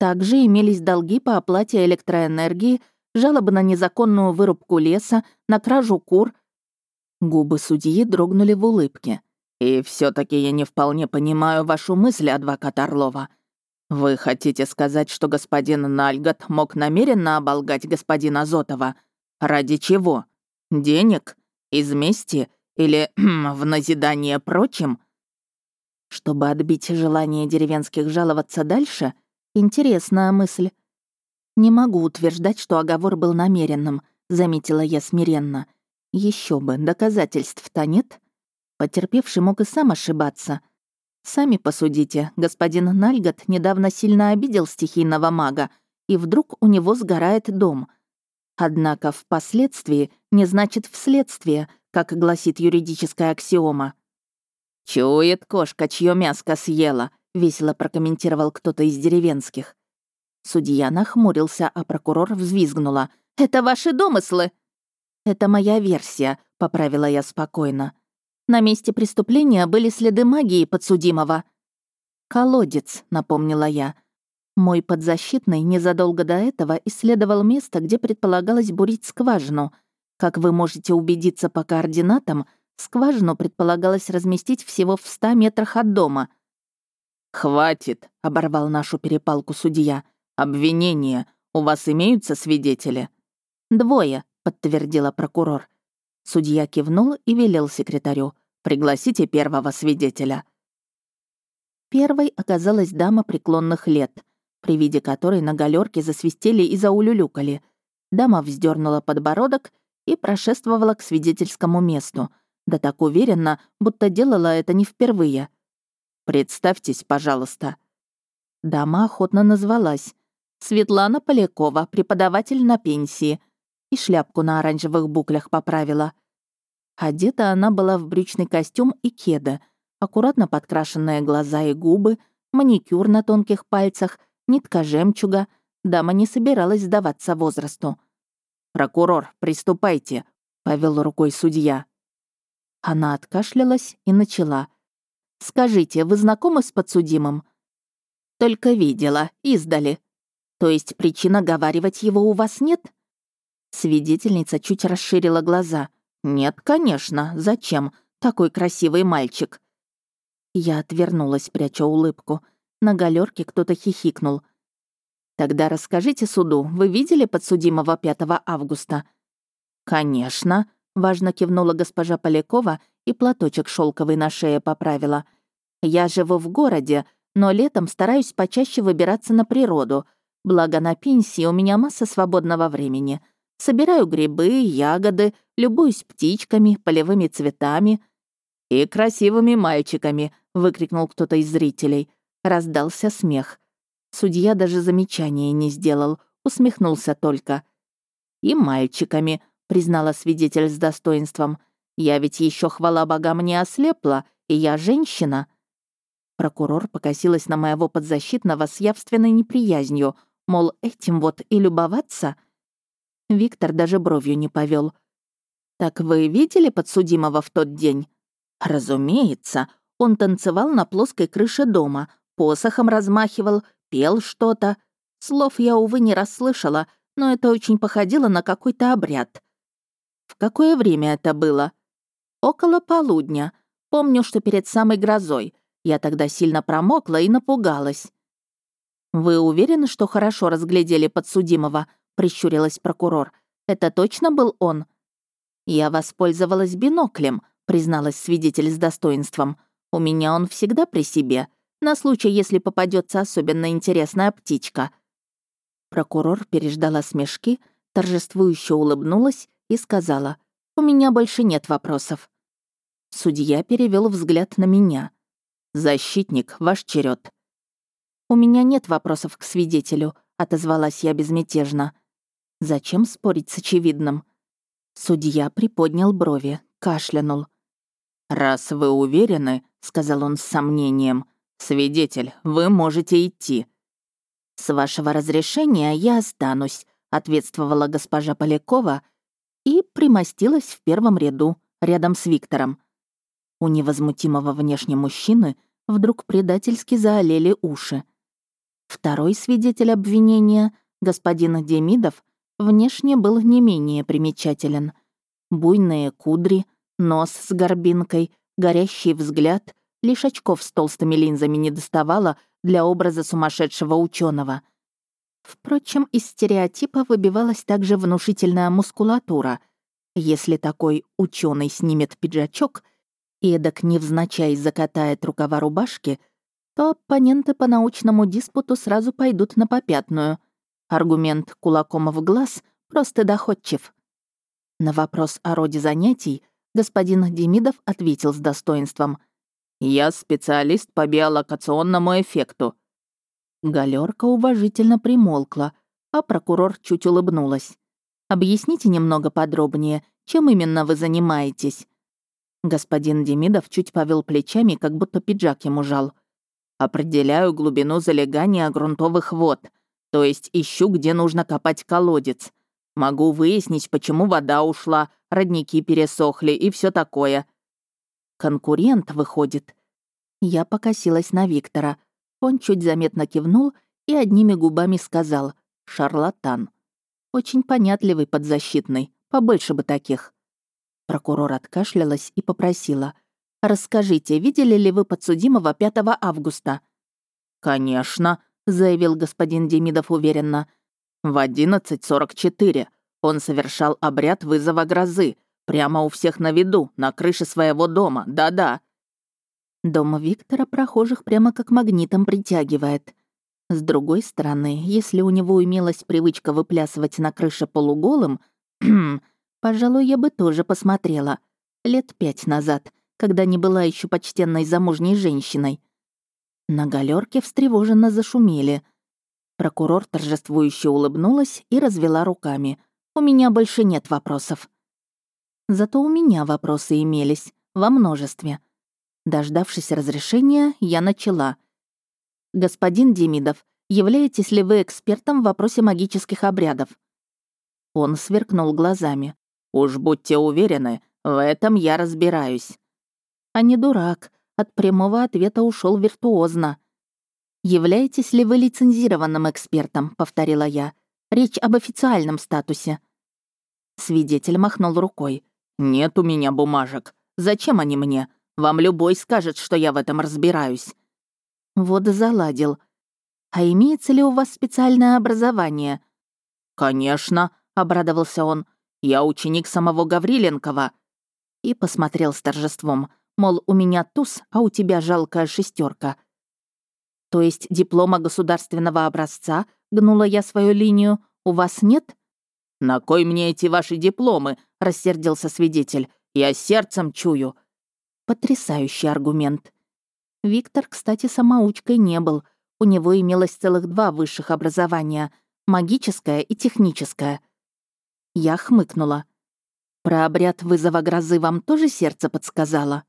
Speaker 1: также имелись долги по оплате электроэнергии, жалобы на незаконную вырубку леса, на кражу кур. Губы судьи дрогнули в улыбке.
Speaker 2: «И все таки я не вполне понимаю вашу мысль, адвокат Орлова. Вы хотите сказать, что господин Нальгот мог намеренно оболгать господина Зотова? Ради чего? Денег? Из мести? Или <clears throat> в назидание прочим?»
Speaker 1: Чтобы отбить желание деревенских жаловаться дальше — Интересная мысль. Не могу утверждать, что оговор был намеренным, заметила я смиренно. Еще бы, доказательств-то нет. Потерпевший мог и сам ошибаться. Сами посудите, господин Нальгот недавно сильно обидел стихийного мага, и вдруг у него сгорает дом. Однако впоследствии не значит вследствие, как гласит юридическая аксиома.
Speaker 2: «Чует кошка, чье мяско съела», — весело прокомментировал кто-то из деревенских.
Speaker 1: Судья нахмурился, а прокурор взвизгнула. «Это ваши домыслы!» «Это моя версия», — поправила я спокойно. «На месте преступления были следы магии подсудимого». «Колодец», — напомнила я. Мой подзащитный незадолго до этого исследовал место, где предполагалось бурить скважину. Как вы можете убедиться по координатам, скважину предполагалось разместить всего в ста метрах от дома —
Speaker 2: «Хватит», — оборвал нашу перепалку судья. «Обвинение. У вас имеются свидетели?»
Speaker 1: «Двое», — подтвердила прокурор. Судья кивнул и велел секретарю. «Пригласите первого свидетеля». Первой оказалась дама преклонных лет, при виде которой на галерке засвистели и заулюлюкали. Дама вздернула подбородок и прошествовала к свидетельскому месту, да так уверенно, будто делала это не впервые —
Speaker 2: «Представьтесь, пожалуйста».
Speaker 1: Дама охотно назвалась. Светлана Полякова, преподаватель на пенсии. и шляпку на оранжевых буклях поправила. Одета она была в брючный костюм и кеды, аккуратно подкрашенные глаза и губы, маникюр на тонких пальцах, нитка жемчуга. Дама не собиралась сдаваться возрасту.
Speaker 2: «Прокурор, приступайте», — повел рукой судья.
Speaker 1: Она откашлялась и начала. «Скажите, вы знакомы с подсудимым?» «Только видела, издали. То есть причин оговаривать его у вас нет?» Свидетельница чуть расширила глаза. «Нет, конечно. Зачем? Такой красивый мальчик». Я отвернулась, пряча улыбку. На галерке кто-то хихикнул. «Тогда расскажите суду, вы видели подсудимого 5 августа?» «Конечно», — важно кивнула госпожа Полякова и платочек шелковый на шее поправила. «Я живу в городе, но летом стараюсь почаще выбираться на природу. Благо на пенсии у меня масса свободного времени. Собираю грибы, ягоды, любуюсь птичками, полевыми цветами. «И красивыми мальчиками!» — выкрикнул кто-то из зрителей. Раздался смех. Судья даже замечания не сделал, усмехнулся только. «И мальчиками», — признала свидетель с достоинством. «Я ведь еще хвала богам не ослепла, и я женщина». Прокурор покосилась на моего подзащитного с явственной неприязнью, мол, этим вот и любоваться — Виктор даже бровью не повел. «Так вы видели подсудимого в тот день?» «Разумеется. Он танцевал на плоской крыше дома, посохом размахивал, пел что-то. Слов я, увы, не расслышала, но это очень походило на какой-то обряд. В какое время это было? Около полудня. Помню, что перед самой грозой. Я тогда сильно промокла и напугалась. Вы уверены, что хорошо разглядели подсудимого? Прищурилась прокурор. «Это точно был он?» «Я воспользовалась биноклем», — призналась свидетель с достоинством. «У меня он всегда при себе, на случай, если попадется особенно интересная птичка». Прокурор переждала смешки, торжествующе улыбнулась и сказала, «У меня больше нет вопросов». Судья перевел взгляд на меня. «Защитник, ваш черед. «У меня нет вопросов к свидетелю», — отозвалась я безмятежно. Зачем спорить с очевидным? Судья приподнял брови, кашлянул. «Раз вы уверены», — сказал он с сомнением, — «свидетель, вы можете идти». «С вашего разрешения я останусь», — ответствовала госпожа Полякова и примостилась в первом ряду, рядом с Виктором. У невозмутимого внешне мужчины вдруг предательски заолели уши. Второй свидетель обвинения, господин Демидов, внешне был не менее примечателен. Буйные кудри, нос с горбинкой, горящий взгляд, лишь очков с толстыми линзами не доставало для образа сумасшедшего ученого. Впрочем, из стереотипа выбивалась также внушительная мускулатура. Если такой ученый снимет пиджачок и эдак невзначай закатает рукава рубашки, то оппоненты по научному диспуту сразу пойдут на попятную — Аргумент кулаком в глаз просто доходчив. На вопрос о роде занятий господин Демидов ответил с достоинством. «Я специалист по биолокационному эффекту». Галерка уважительно примолкла, а прокурор чуть улыбнулась. «Объясните немного подробнее, чем именно вы занимаетесь?» Господин Демидов чуть повел плечами, как будто пиджак ему жал. «Определяю глубину залегания грунтовых вод», то есть ищу, где нужно копать колодец. Могу выяснить, почему вода ушла, родники пересохли и все такое. Конкурент выходит. Я покосилась на Виктора. Он чуть заметно кивнул и одними губами сказал «шарлатан». Очень понятливый подзащитный, побольше бы таких. Прокурор откашлялась и попросила. «Расскажите, видели ли вы подсудимого 5 августа?» «Конечно», заявил господин Демидов уверенно. «В 11.44 он совершал обряд вызова грозы, прямо у всех на виду, на крыше своего дома, да-да». Дом Виктора прохожих прямо как магнитом притягивает. С другой стороны, если у него имелась привычка выплясывать на крыше полуголым, <clears throat> пожалуй, я бы тоже посмотрела. Лет пять назад, когда не была еще почтенной замужней женщиной. На галерке встревоженно зашумели. Прокурор торжествующе улыбнулась и развела руками. У меня больше нет вопросов. Зато у меня вопросы имелись, во множестве. Дождавшись разрешения, я начала. «Господин Демидов, являетесь ли вы экспертом в вопросе магических обрядов?» Он сверкнул глазами. «Уж будьте уверены, в этом я разбираюсь». А не дурак, от прямого ответа ушел виртуозно. «Являетесь ли вы лицензированным экспертом?» — повторила я. «Речь об официальном статусе». Свидетель махнул рукой. «Нет у меня бумажек. Зачем они мне? Вам любой скажет, что я в этом разбираюсь». Вот заладил. «А имеется ли у вас специальное образование?» «Конечно», — обрадовался он. «Я ученик самого Гавриленкова». И посмотрел с торжеством. Мол, у меня туз, а у тебя жалкая шестерка. То есть диплома государственного образца, гнула я свою линию, у вас нет? «На кой мне эти ваши дипломы?» — рассердился свидетель. «Я сердцем чую». Потрясающий аргумент. Виктор, кстати, самоучкой не был. У него имелось целых два высших образования — магическое и техническое. Я хмыкнула. «Про обряд вызова грозы вам тоже сердце подсказало?»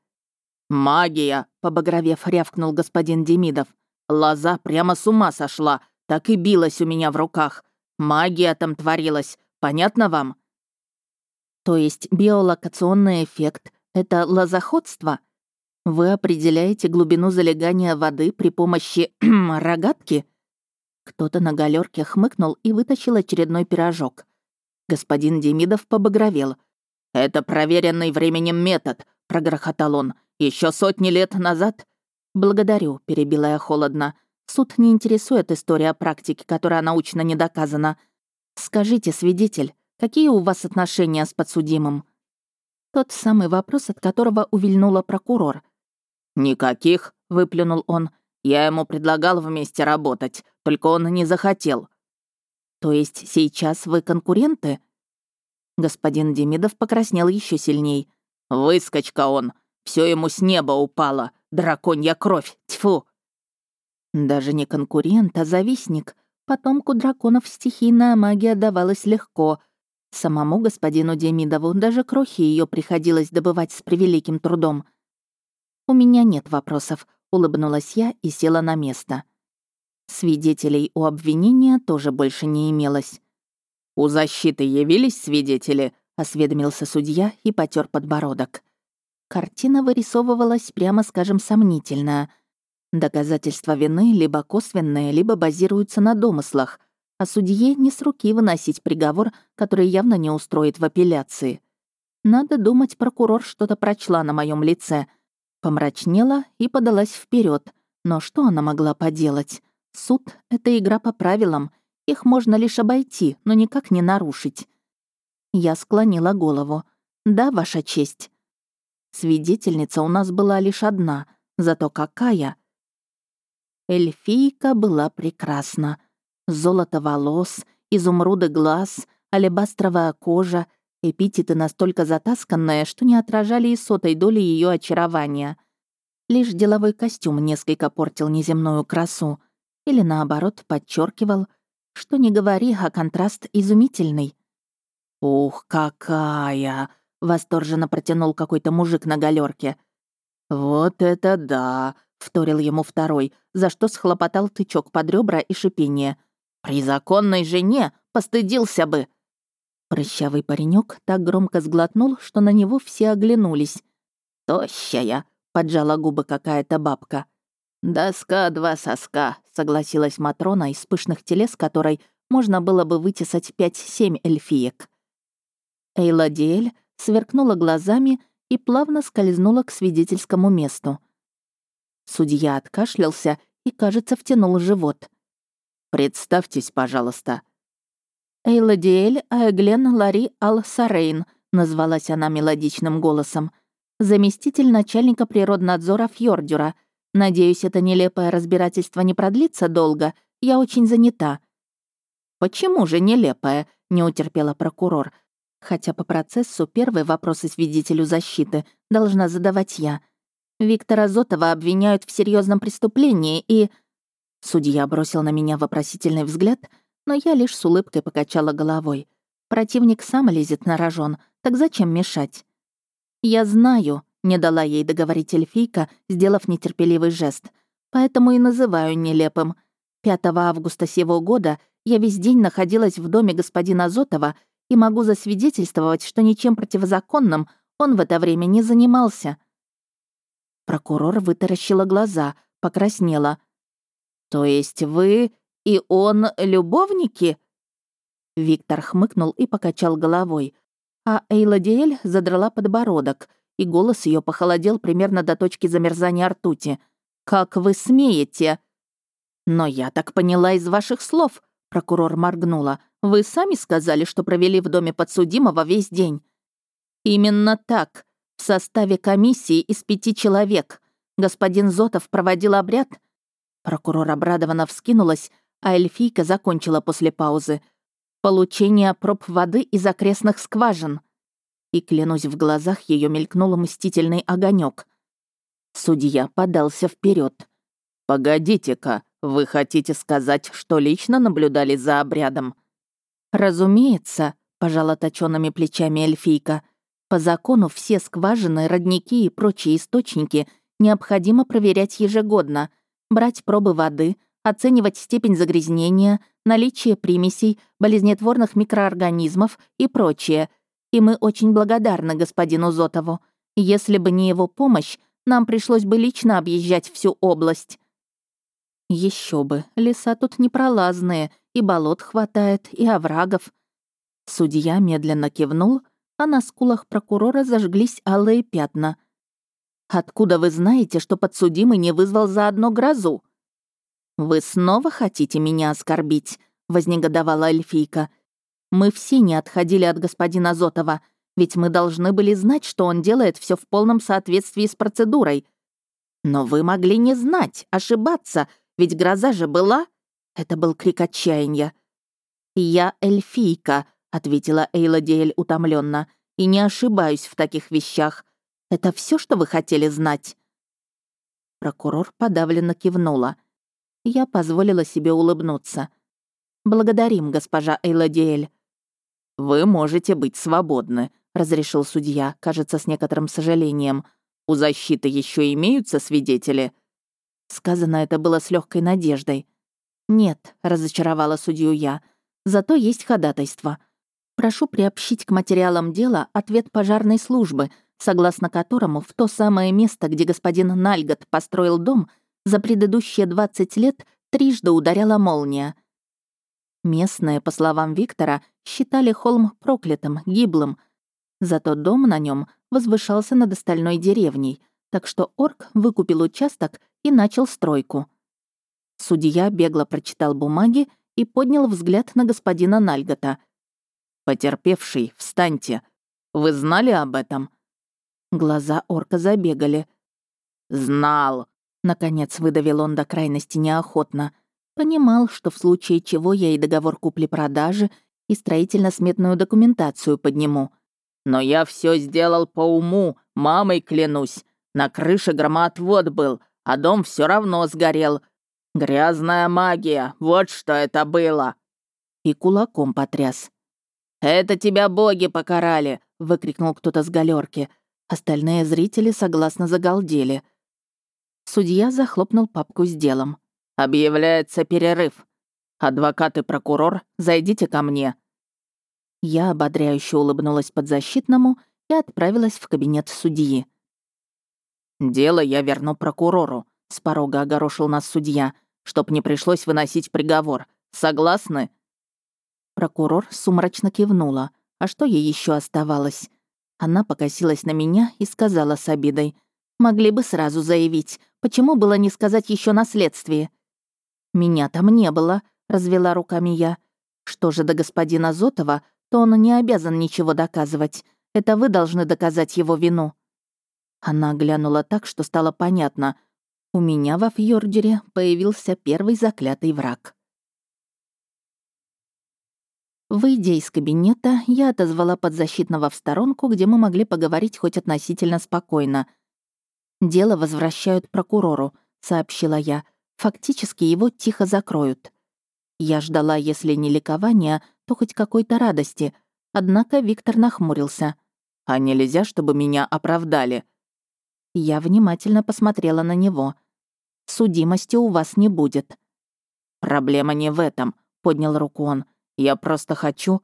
Speaker 1: «Магия!» — побагровев рявкнул господин Демидов. «Лоза прямо с ума сошла, так и билась у меня в руках. Магия там творилась, понятно вам?» «То есть биолокационный эффект — это лозоходство?» Вы определяете глубину залегания воды при помощи <clears throat> рогатки? Кто-то на галерке хмыкнул и вытащил очередной пирожок. Господин Демидов побагровел. «Это проверенный временем метод», — прогрохотал он. Еще сотни лет назад...» «Благодарю», — перебила я холодно. «Суд не интересует история практики, которая научно не доказана. Скажите, свидетель, какие у вас отношения с подсудимым?» Тот самый вопрос, от которого увильнула прокурор. «Никаких», — выплюнул он. «Я ему предлагал вместе работать, только он не захотел». «То есть сейчас вы конкуренты?» Господин Демидов покраснел еще сильней. «Выскочка он! Все ему с неба упало! Драконья кровь! Тьфу!» Даже не конкурент, а завистник. Потомку драконов стихийная магия давалась легко. Самому господину Демидову даже крохи ее приходилось добывать с превеликим трудом — «У меня нет вопросов», — улыбнулась я и села на место. Свидетелей у обвинения тоже больше не имелось. «У защиты явились свидетели?» — осведомился судья и потер подбородок. Картина вырисовывалась, прямо скажем, сомнительная. Доказательства вины либо косвенные, либо базируются на домыслах, а судье не с руки выносить приговор, который явно не устроит в апелляции. Надо думать, прокурор что-то прочла на моем лице — Помрачнела и подалась вперед. Но что она могла поделать? Суд — это игра по правилам. Их можно лишь обойти, но никак не нарушить. Я склонила голову. «Да, Ваша честь». Свидетельница у нас была лишь одна, зато какая. Эльфийка была прекрасна. Золото волос, изумруды глаз, алебастровая кожа — Эпитеты настолько затасканные, что не отражали и сотой доли ее очарования. Лишь деловой костюм несколько портил неземную красу. Или наоборот, подчеркивал, что не говори, а контраст изумительный. «Ух, какая!» — восторженно протянул какой-то мужик на галерке. «Вот это да!» — вторил ему второй, за что схлопотал тычок под ребра и шипение. «При законной жене постыдился бы!» Прыщавый паренек так громко сглотнул, что на него все оглянулись. «Тощая!» — поджала губы какая-то бабка. «Доска два соска», — согласилась Матрона, из пышных телес которой можно было бы вытесать пять-семь эльфиек. Эйла сверкнула глазами и плавно скользнула к свидетельскому месту. Судья откашлялся и, кажется, втянул живот. «Представьтесь, пожалуйста», «Эйладиэль Аэглен Лари Ал-Сарейн», — назвалась она мелодичным голосом. «Заместитель начальника природнадзора Фьордюра. Надеюсь, это нелепое разбирательство не продлится долго. Я очень занята». «Почему же нелепое?» — не утерпела прокурор. Хотя по процессу первые вопросы свидетелю защиты должна задавать я. Виктора Зотова обвиняют в серьезном преступлении и... Судья бросил на меня вопросительный взгляд — но я лишь с улыбкой покачала головой. Противник сам лезет на рожон, так зачем мешать? Я знаю, не дала ей договорить эльфийка, сделав нетерпеливый жест. Поэтому и называю нелепым. 5 августа сего года я весь день находилась в доме господина Зотова и могу засвидетельствовать, что ничем противозаконным он в это время не занимался. Прокурор вытаращила глаза, покраснела. «То есть вы и он любовники?» Виктор хмыкнул и покачал головой, а Эйла Диэль задрала подбородок, и голос ее похолодел примерно до точки замерзания ртути. «Как вы смеете?» «Но я так поняла из ваших слов», — прокурор моргнула. «Вы сами сказали, что провели в доме подсудимого весь день». «Именно так. В составе комиссии из пяти человек. Господин Зотов проводил обряд». Прокурор обрадованно вскинулась, а эльфийка закончила после паузы. «Получение проб воды из окрестных скважин». И, клянусь, в глазах ее мелькнул мстительный огонек. Судья подался вперед. «Погодите-ка, вы хотите сказать, что лично наблюдали за обрядом?» «Разумеется», — пожала точёными плечами эльфийка. «По закону все скважины, родники и прочие источники необходимо проверять ежегодно, брать пробы воды, оценивать степень загрязнения, наличие примесей, болезнетворных микроорганизмов и прочее. И мы очень благодарны господину Зотову. Если бы не его помощь, нам пришлось бы лично объезжать всю область. Еще бы, леса тут непролазные, и болот хватает, и оврагов. Судья медленно кивнул, а на скулах прокурора зажглись алые пятна. «Откуда вы знаете, что подсудимый не вызвал заодно грозу?» «Вы снова хотите меня оскорбить?» — вознегодовала эльфийка. «Мы все не отходили от господина Зотова. Ведь мы должны были знать, что он делает все в полном соответствии с процедурой. Но вы могли не знать, ошибаться, ведь гроза же была. Это был крик отчаяния. «Я эльфийка», — ответила Эйла Диэль утомленно, «и не ошибаюсь в таких вещах. Это все, что вы хотели знать?» Прокурор подавленно кивнула. Я позволила себе улыбнуться. «Благодарим, госпожа Эйла Диэль». «Вы можете быть свободны», — разрешил судья, кажется, с некоторым сожалением. «У защиты еще имеются свидетели?» Сказано это было с легкой надеждой. «Нет», — разочаровала судью я, — «зато есть ходатайство. Прошу приобщить к материалам дела ответ пожарной службы, согласно которому в то самое место, где господин Нальгот построил дом, за предыдущие 20 лет трижды ударяла молния. Местные, по словам Виктора, считали холм проклятым, гиблым — Зато дом на нем возвышался над остальной деревней, так что орк выкупил участок и начал стройку. Судья бегло прочитал бумаги и поднял взгляд на господина Нальгота. «Потерпевший, встаньте. Вы знали об этом?» Глаза орка забегали. «Знал», — наконец выдавил он до крайности неохотно. Понимал, что в случае чего я и договор купли-продажи, и строительно-сметную документацию подниму. Но я все сделал по уму, мамой клянусь. На крыше громоотвод был, а дом все равно сгорел. Грязная магия, вот что это было!» И кулаком потряс. «Это тебя боги покарали!» — выкрикнул кто-то с галерки. Остальные зрители согласно загалдели. Судья захлопнул папку с делом. «Объявляется перерыв. Адвокат и прокурор, зайдите ко мне. Я ободряюще улыбнулась подзащитному и отправилась в кабинет судьи. «Дело я верну прокурору», — с порога огорошил нас судья, «чтоб не пришлось выносить приговор. Согласны?» Прокурор сумрачно кивнула. А что ей еще оставалось? Она покосилась на меня и сказала с обидой. «Могли бы сразу заявить. Почему было не сказать еще на следствии?» «Меня там не было», — развела руками я. «Что же до господина Зотова, то он не обязан ничего доказывать. Это вы должны доказать его вину». Она глянула так, что стало понятно. У меня во Фьордере появился первый заклятый враг. Выйдя из кабинета, я отозвала подзащитного в сторонку, где мы могли поговорить хоть относительно спокойно. «Дело возвращают прокурору», — сообщила я. «Фактически его тихо закроют». Я ждала, если не ликования, то хоть какой-то радости. Однако Виктор нахмурился.
Speaker 2: «А нельзя, чтобы меня оправдали?»
Speaker 1: Я внимательно посмотрела на него. «Судимости у вас не будет».
Speaker 2: «Проблема не в этом», — поднял руку он. «Я просто хочу...»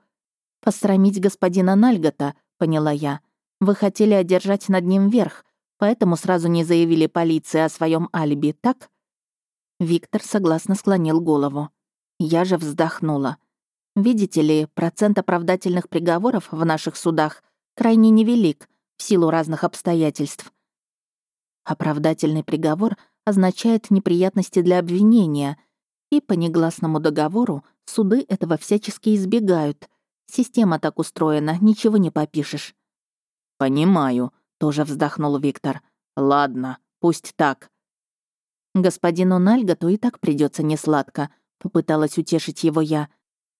Speaker 1: «Посрамить господина Нальгота», — поняла я. «Вы хотели одержать над ним верх, поэтому сразу не заявили полиции о своем алиби, так?» Виктор согласно склонил голову. Я же вздохнула. Видите ли, процент оправдательных приговоров в наших судах крайне невелик в силу разных обстоятельств. Оправдательный приговор означает неприятности для обвинения, и по негласному договору суды этого всячески избегают. Система так устроена, ничего не попишешь.
Speaker 2: «Понимаю», — тоже вздохнул Виктор. «Ладно, пусть так».
Speaker 1: «Господину Нальготу и так придется несладко», — попыталась утешить его я.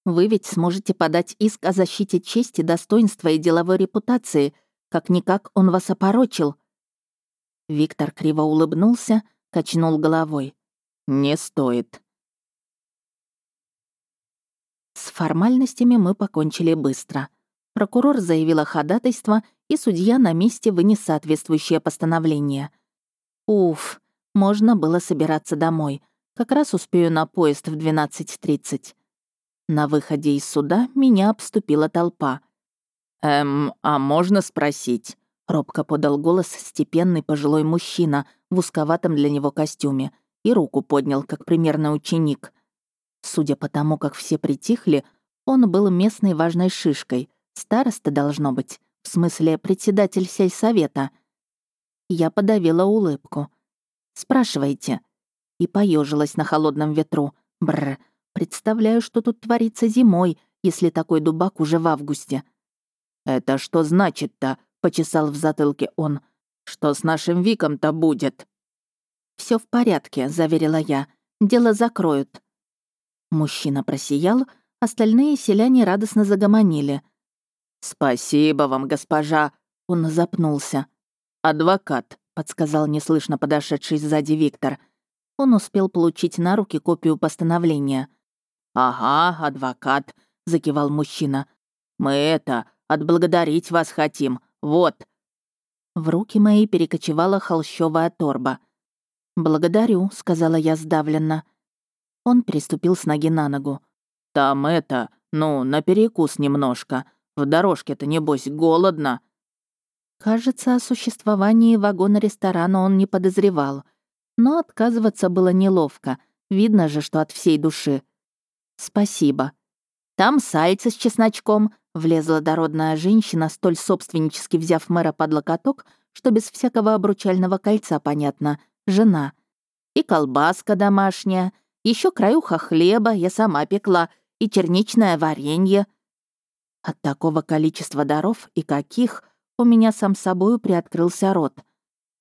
Speaker 1: «Вы ведь сможете подать иск о защите чести, достоинства и деловой репутации. Как-никак он вас опорочил». Виктор криво улыбнулся, качнул головой.
Speaker 2: «Не стоит».
Speaker 1: С формальностями мы покончили быстро. Прокурор заявил о ходатайство, и судья на месте вынес соответствующее постановление. Уф, можно было собираться домой. Как раз успею на поезд в 12.30. На выходе из суда меня обступила толпа.
Speaker 2: «Эм, а можно спросить?» — робко подал голос степенный пожилой мужчина в узковатом для него костюме и руку поднял, как примерно ученик.
Speaker 1: Судя по тому, как все притихли, он был местной важной шишкой. Староста должно быть, в смысле председатель сельсовета. Я подавила улыбку. «Спрашивайте», и поежилась на холодном ветру. Бррр, представляю, что тут творится зимой, если такой дубак уже в августе.
Speaker 2: «Это что значит-то?» — почесал в затылке он. «Что с нашим Виком-то будет?»
Speaker 1: Все в порядке», — заверила я. «Дело закроют». Мужчина просиял, остальные селяне радостно загомонили.
Speaker 2: «Спасибо вам, госпожа!» — он запнулся. «Адвокат», — подсказал неслышно подошедший сзади Виктор
Speaker 1: он успел получить на руки копию постановления.
Speaker 2: «Ага, адвокат», — закивал мужчина. «Мы это, отблагодарить вас хотим, вот».
Speaker 1: В руки мои перекочевала холщовая торба. «Благодарю», — сказала я сдавленно. Он переступил с ноги на ногу.
Speaker 2: «Там это, ну, на перекус немножко. В дорожке-то, небось, голодно».
Speaker 1: Кажется, о существовании вагона-ресторана он не подозревал — но отказываться было неловко. Видно же, что от всей души. «Спасибо». «Там сальцы с чесночком», — влезла дородная женщина, столь собственнически взяв мэра под локоток, что без всякого обручального кольца, понятно, жена. «И колбаска домашняя, еще краюха хлеба, я сама пекла, и черничное варенье». От такого количества даров и каких у меня сам собою приоткрылся рот.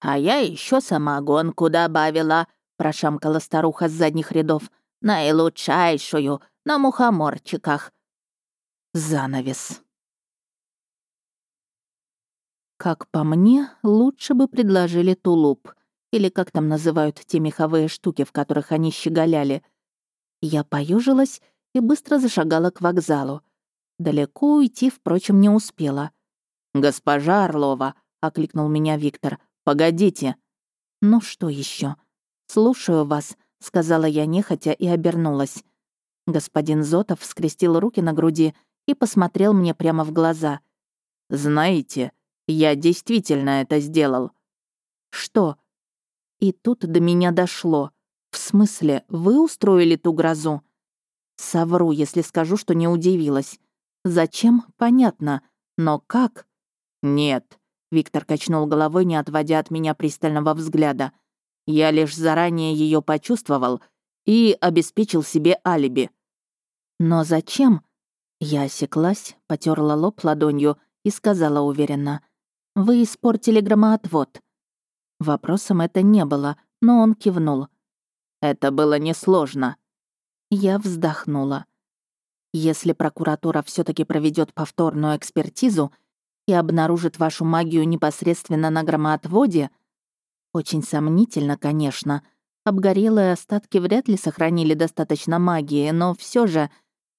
Speaker 1: «А я еще самогонку добавила», — прошамкала старуха с задних рядов. «Наилучшайшую, на мухоморчиках». Занавес. Как по мне, лучше бы предложили тулуп. Или как там называют те меховые штуки, в которых они щеголяли. Я поюжилась и быстро зашагала к вокзалу. Далеко уйти, впрочем, не успела.
Speaker 2: «Госпожа Орлова», — окликнул меня Виктор, «Погодите».
Speaker 1: «Ну что еще? «Слушаю вас», — сказала я нехотя и обернулась. Господин Зотов скрестил руки на груди и посмотрел мне прямо в глаза.
Speaker 2: «Знаете, я действительно это сделал».
Speaker 1: «Что?» И тут до меня дошло. «В смысле, вы устроили ту грозу?» Совру, если скажу, что не удивилась. Зачем? Понятно. Но как?
Speaker 2: Нет. Виктор качнул головой, не отводя от меня пристального взгляда. Я лишь заранее ее почувствовал и обеспечил себе алиби.
Speaker 1: Но зачем? Я осеклась, потерла лоб ладонью и сказала уверенно. «Вы испортили громоотвод». Вопросом это не было, но он кивнул.
Speaker 2: «Это было несложно».
Speaker 1: Я вздохнула. Если прокуратура все таки проведет повторную экспертизу, и обнаружит вашу магию непосредственно на громоотводе? Очень сомнительно, конечно. Обгорелые остатки вряд ли сохранили достаточно магии, но все же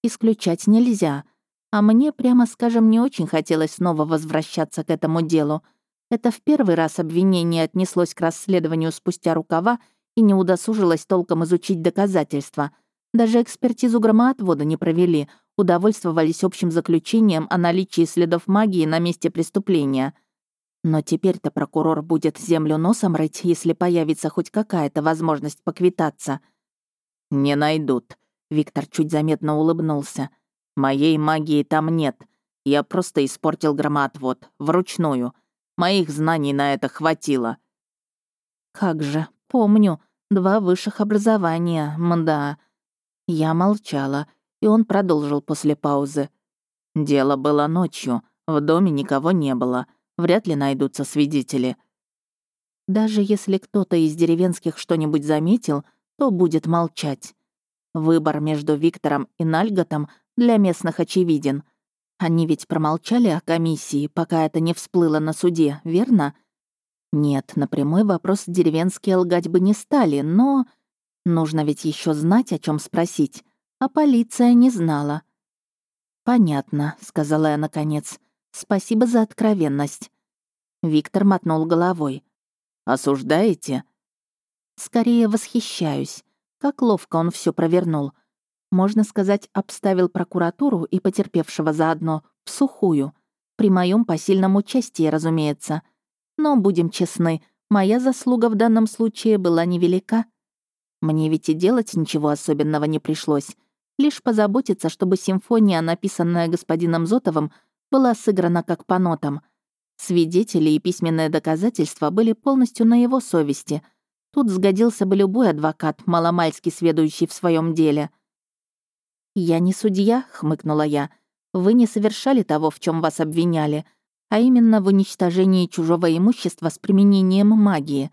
Speaker 1: исключать нельзя. А мне, прямо скажем, не очень хотелось снова возвращаться к этому делу. Это в первый раз обвинение отнеслось к расследованию спустя рукава и не удосужилось толком изучить доказательства. Даже экспертизу громоотвода не провели, удовольствовались общим заключением о наличии следов магии на месте преступления. Но теперь-то прокурор будет землю носом рыть, если появится хоть какая-то возможность поквитаться.
Speaker 2: «Не найдут», — Виктор чуть заметно улыбнулся. «Моей магии там нет. Я просто испортил громоотвод. Вручную. Моих знаний на это хватило».
Speaker 1: «Как же, помню. Два высших образования, мда». Я молчала, и он продолжил после паузы.
Speaker 2: «Дело было ночью. В доме никого не было. Вряд ли найдутся свидетели».
Speaker 1: Даже если кто-то из деревенских что-нибудь заметил, то будет молчать. Выбор между Виктором и Нальготом для местных очевиден. Они ведь промолчали о комиссии, пока это не всплыло на суде, верно? Нет, на прямой вопрос деревенские лгать бы не стали, но... Нужно ведь еще знать, о чем спросить. А полиция не знала. «Понятно», — сказала я наконец. «Спасибо за откровенность». Виктор мотнул головой.
Speaker 2: «Осуждаете?»
Speaker 1: «Скорее восхищаюсь. Как ловко он все провернул. Можно сказать, обставил прокуратуру и потерпевшего заодно в сухую. При моем посильном участии, разумеется. Но, будем честны, моя заслуга в данном случае была невелика. Мне ведь и делать ничего особенного не пришлось лишь позаботиться, чтобы симфония, написанная господином Зотовым, была сыграна как по нотам. Свидетели и письменные доказательства были полностью на его совести. Тут сгодился бы любой адвокат, маломальски сведущий в своем деле. «Я не судья», — хмыкнула я. «Вы не совершали того, в чем вас обвиняли, а именно в уничтожении чужого имущества с применением магии».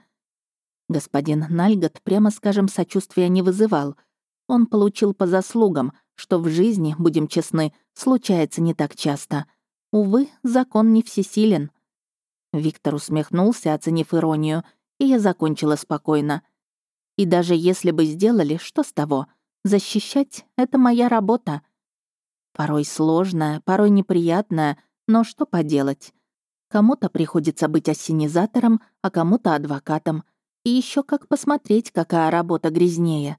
Speaker 1: Господин Нальгот, прямо скажем, сочувствия не вызывал — он получил по заслугам, что в жизни, будем честны, случается не так часто. Увы, закон не всесилен. Виктор усмехнулся, оценив иронию, и я закончила спокойно. И даже если бы сделали, что с того? Защищать — это моя работа. Порой сложная, порой неприятная, но что поделать? Кому-то приходится быть ассенизатором, а кому-то адвокатом. И еще как посмотреть, какая работа грязнее.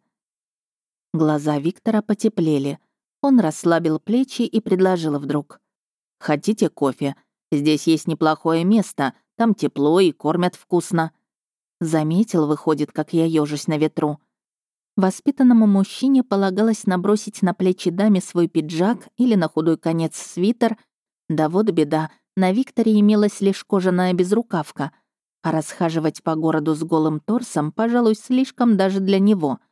Speaker 1: Глаза Виктора потеплели. Он расслабил плечи и предложил вдруг. «Хотите кофе? Здесь есть неплохое место, там тепло и кормят вкусно». Заметил, выходит, как я ёжусь на ветру. Воспитанному мужчине полагалось набросить на плечи даме свой пиджак или на худой конец свитер. Да вот беда, на Викторе имелась лишь кожаная безрукавка, а расхаживать по городу с голым торсом, пожалуй, слишком даже для него —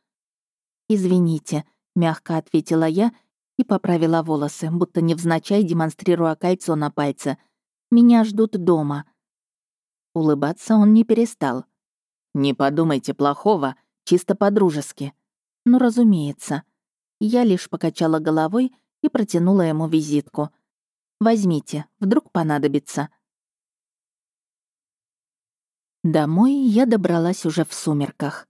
Speaker 1: «Извините», — мягко ответила я и поправила волосы, будто невзначай демонстрируя кольцо на пальце. «Меня ждут дома». Улыбаться он не перестал.
Speaker 2: «Не подумайте плохого, чисто по-дружески».
Speaker 1: «Ну, разумеется». Я лишь покачала головой и протянула ему визитку. «Возьмите, вдруг понадобится». Домой я добралась уже в сумерках.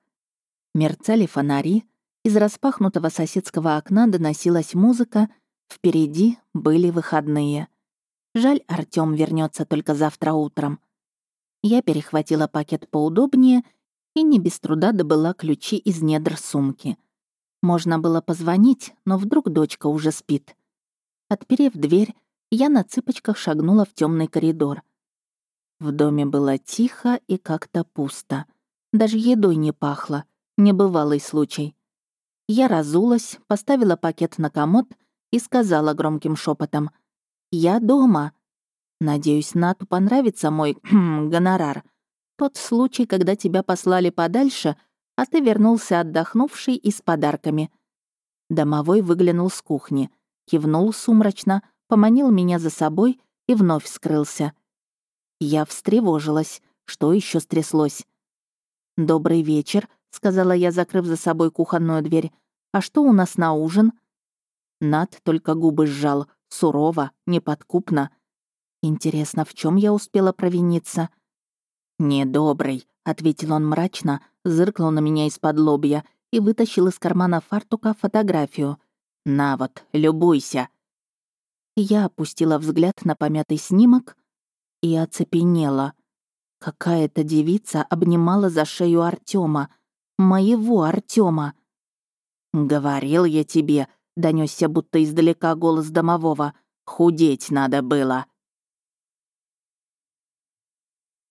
Speaker 1: Мерцали фонари, из распахнутого соседского окна доносилась музыка, впереди были выходные. Жаль, Артём вернется только завтра утром. Я перехватила пакет поудобнее и не без труда добыла ключи из недр сумки. Можно было позвонить, но вдруг дочка уже спит. Отперев дверь, я на цыпочках шагнула в темный коридор. В доме было тихо и как-то пусто. Даже едой не пахло. Небывалый случай. Я разулась, поставила пакет на комод и сказала громким шепотом: «Я дома». Надеюсь, Нату понравится мой <clears throat> гонорар. Тот случай, когда тебя послали подальше, а ты вернулся отдохнувший и с подарками. Домовой выглянул с кухни, кивнул сумрачно, поманил меня за собой и вновь скрылся. Я встревожилась. Что еще стряслось? «Добрый вечер», сказала я, закрыв за собой кухонную дверь. «А что у нас на ужин?» Над только губы сжал, сурово, неподкупно. Интересно, в чем я успела провиниться? «Недобрый», — ответил он мрачно, зыркнул на меня из-под лобья и вытащил из кармана фартука фотографию. «На вот, любуйся». Я опустила взгляд на помятый снимок и оцепенела. Какая-то девица обнимала за шею Артема, моего Артема. «Говорил я тебе», — донесся будто издалека голос домового, — «худеть надо было».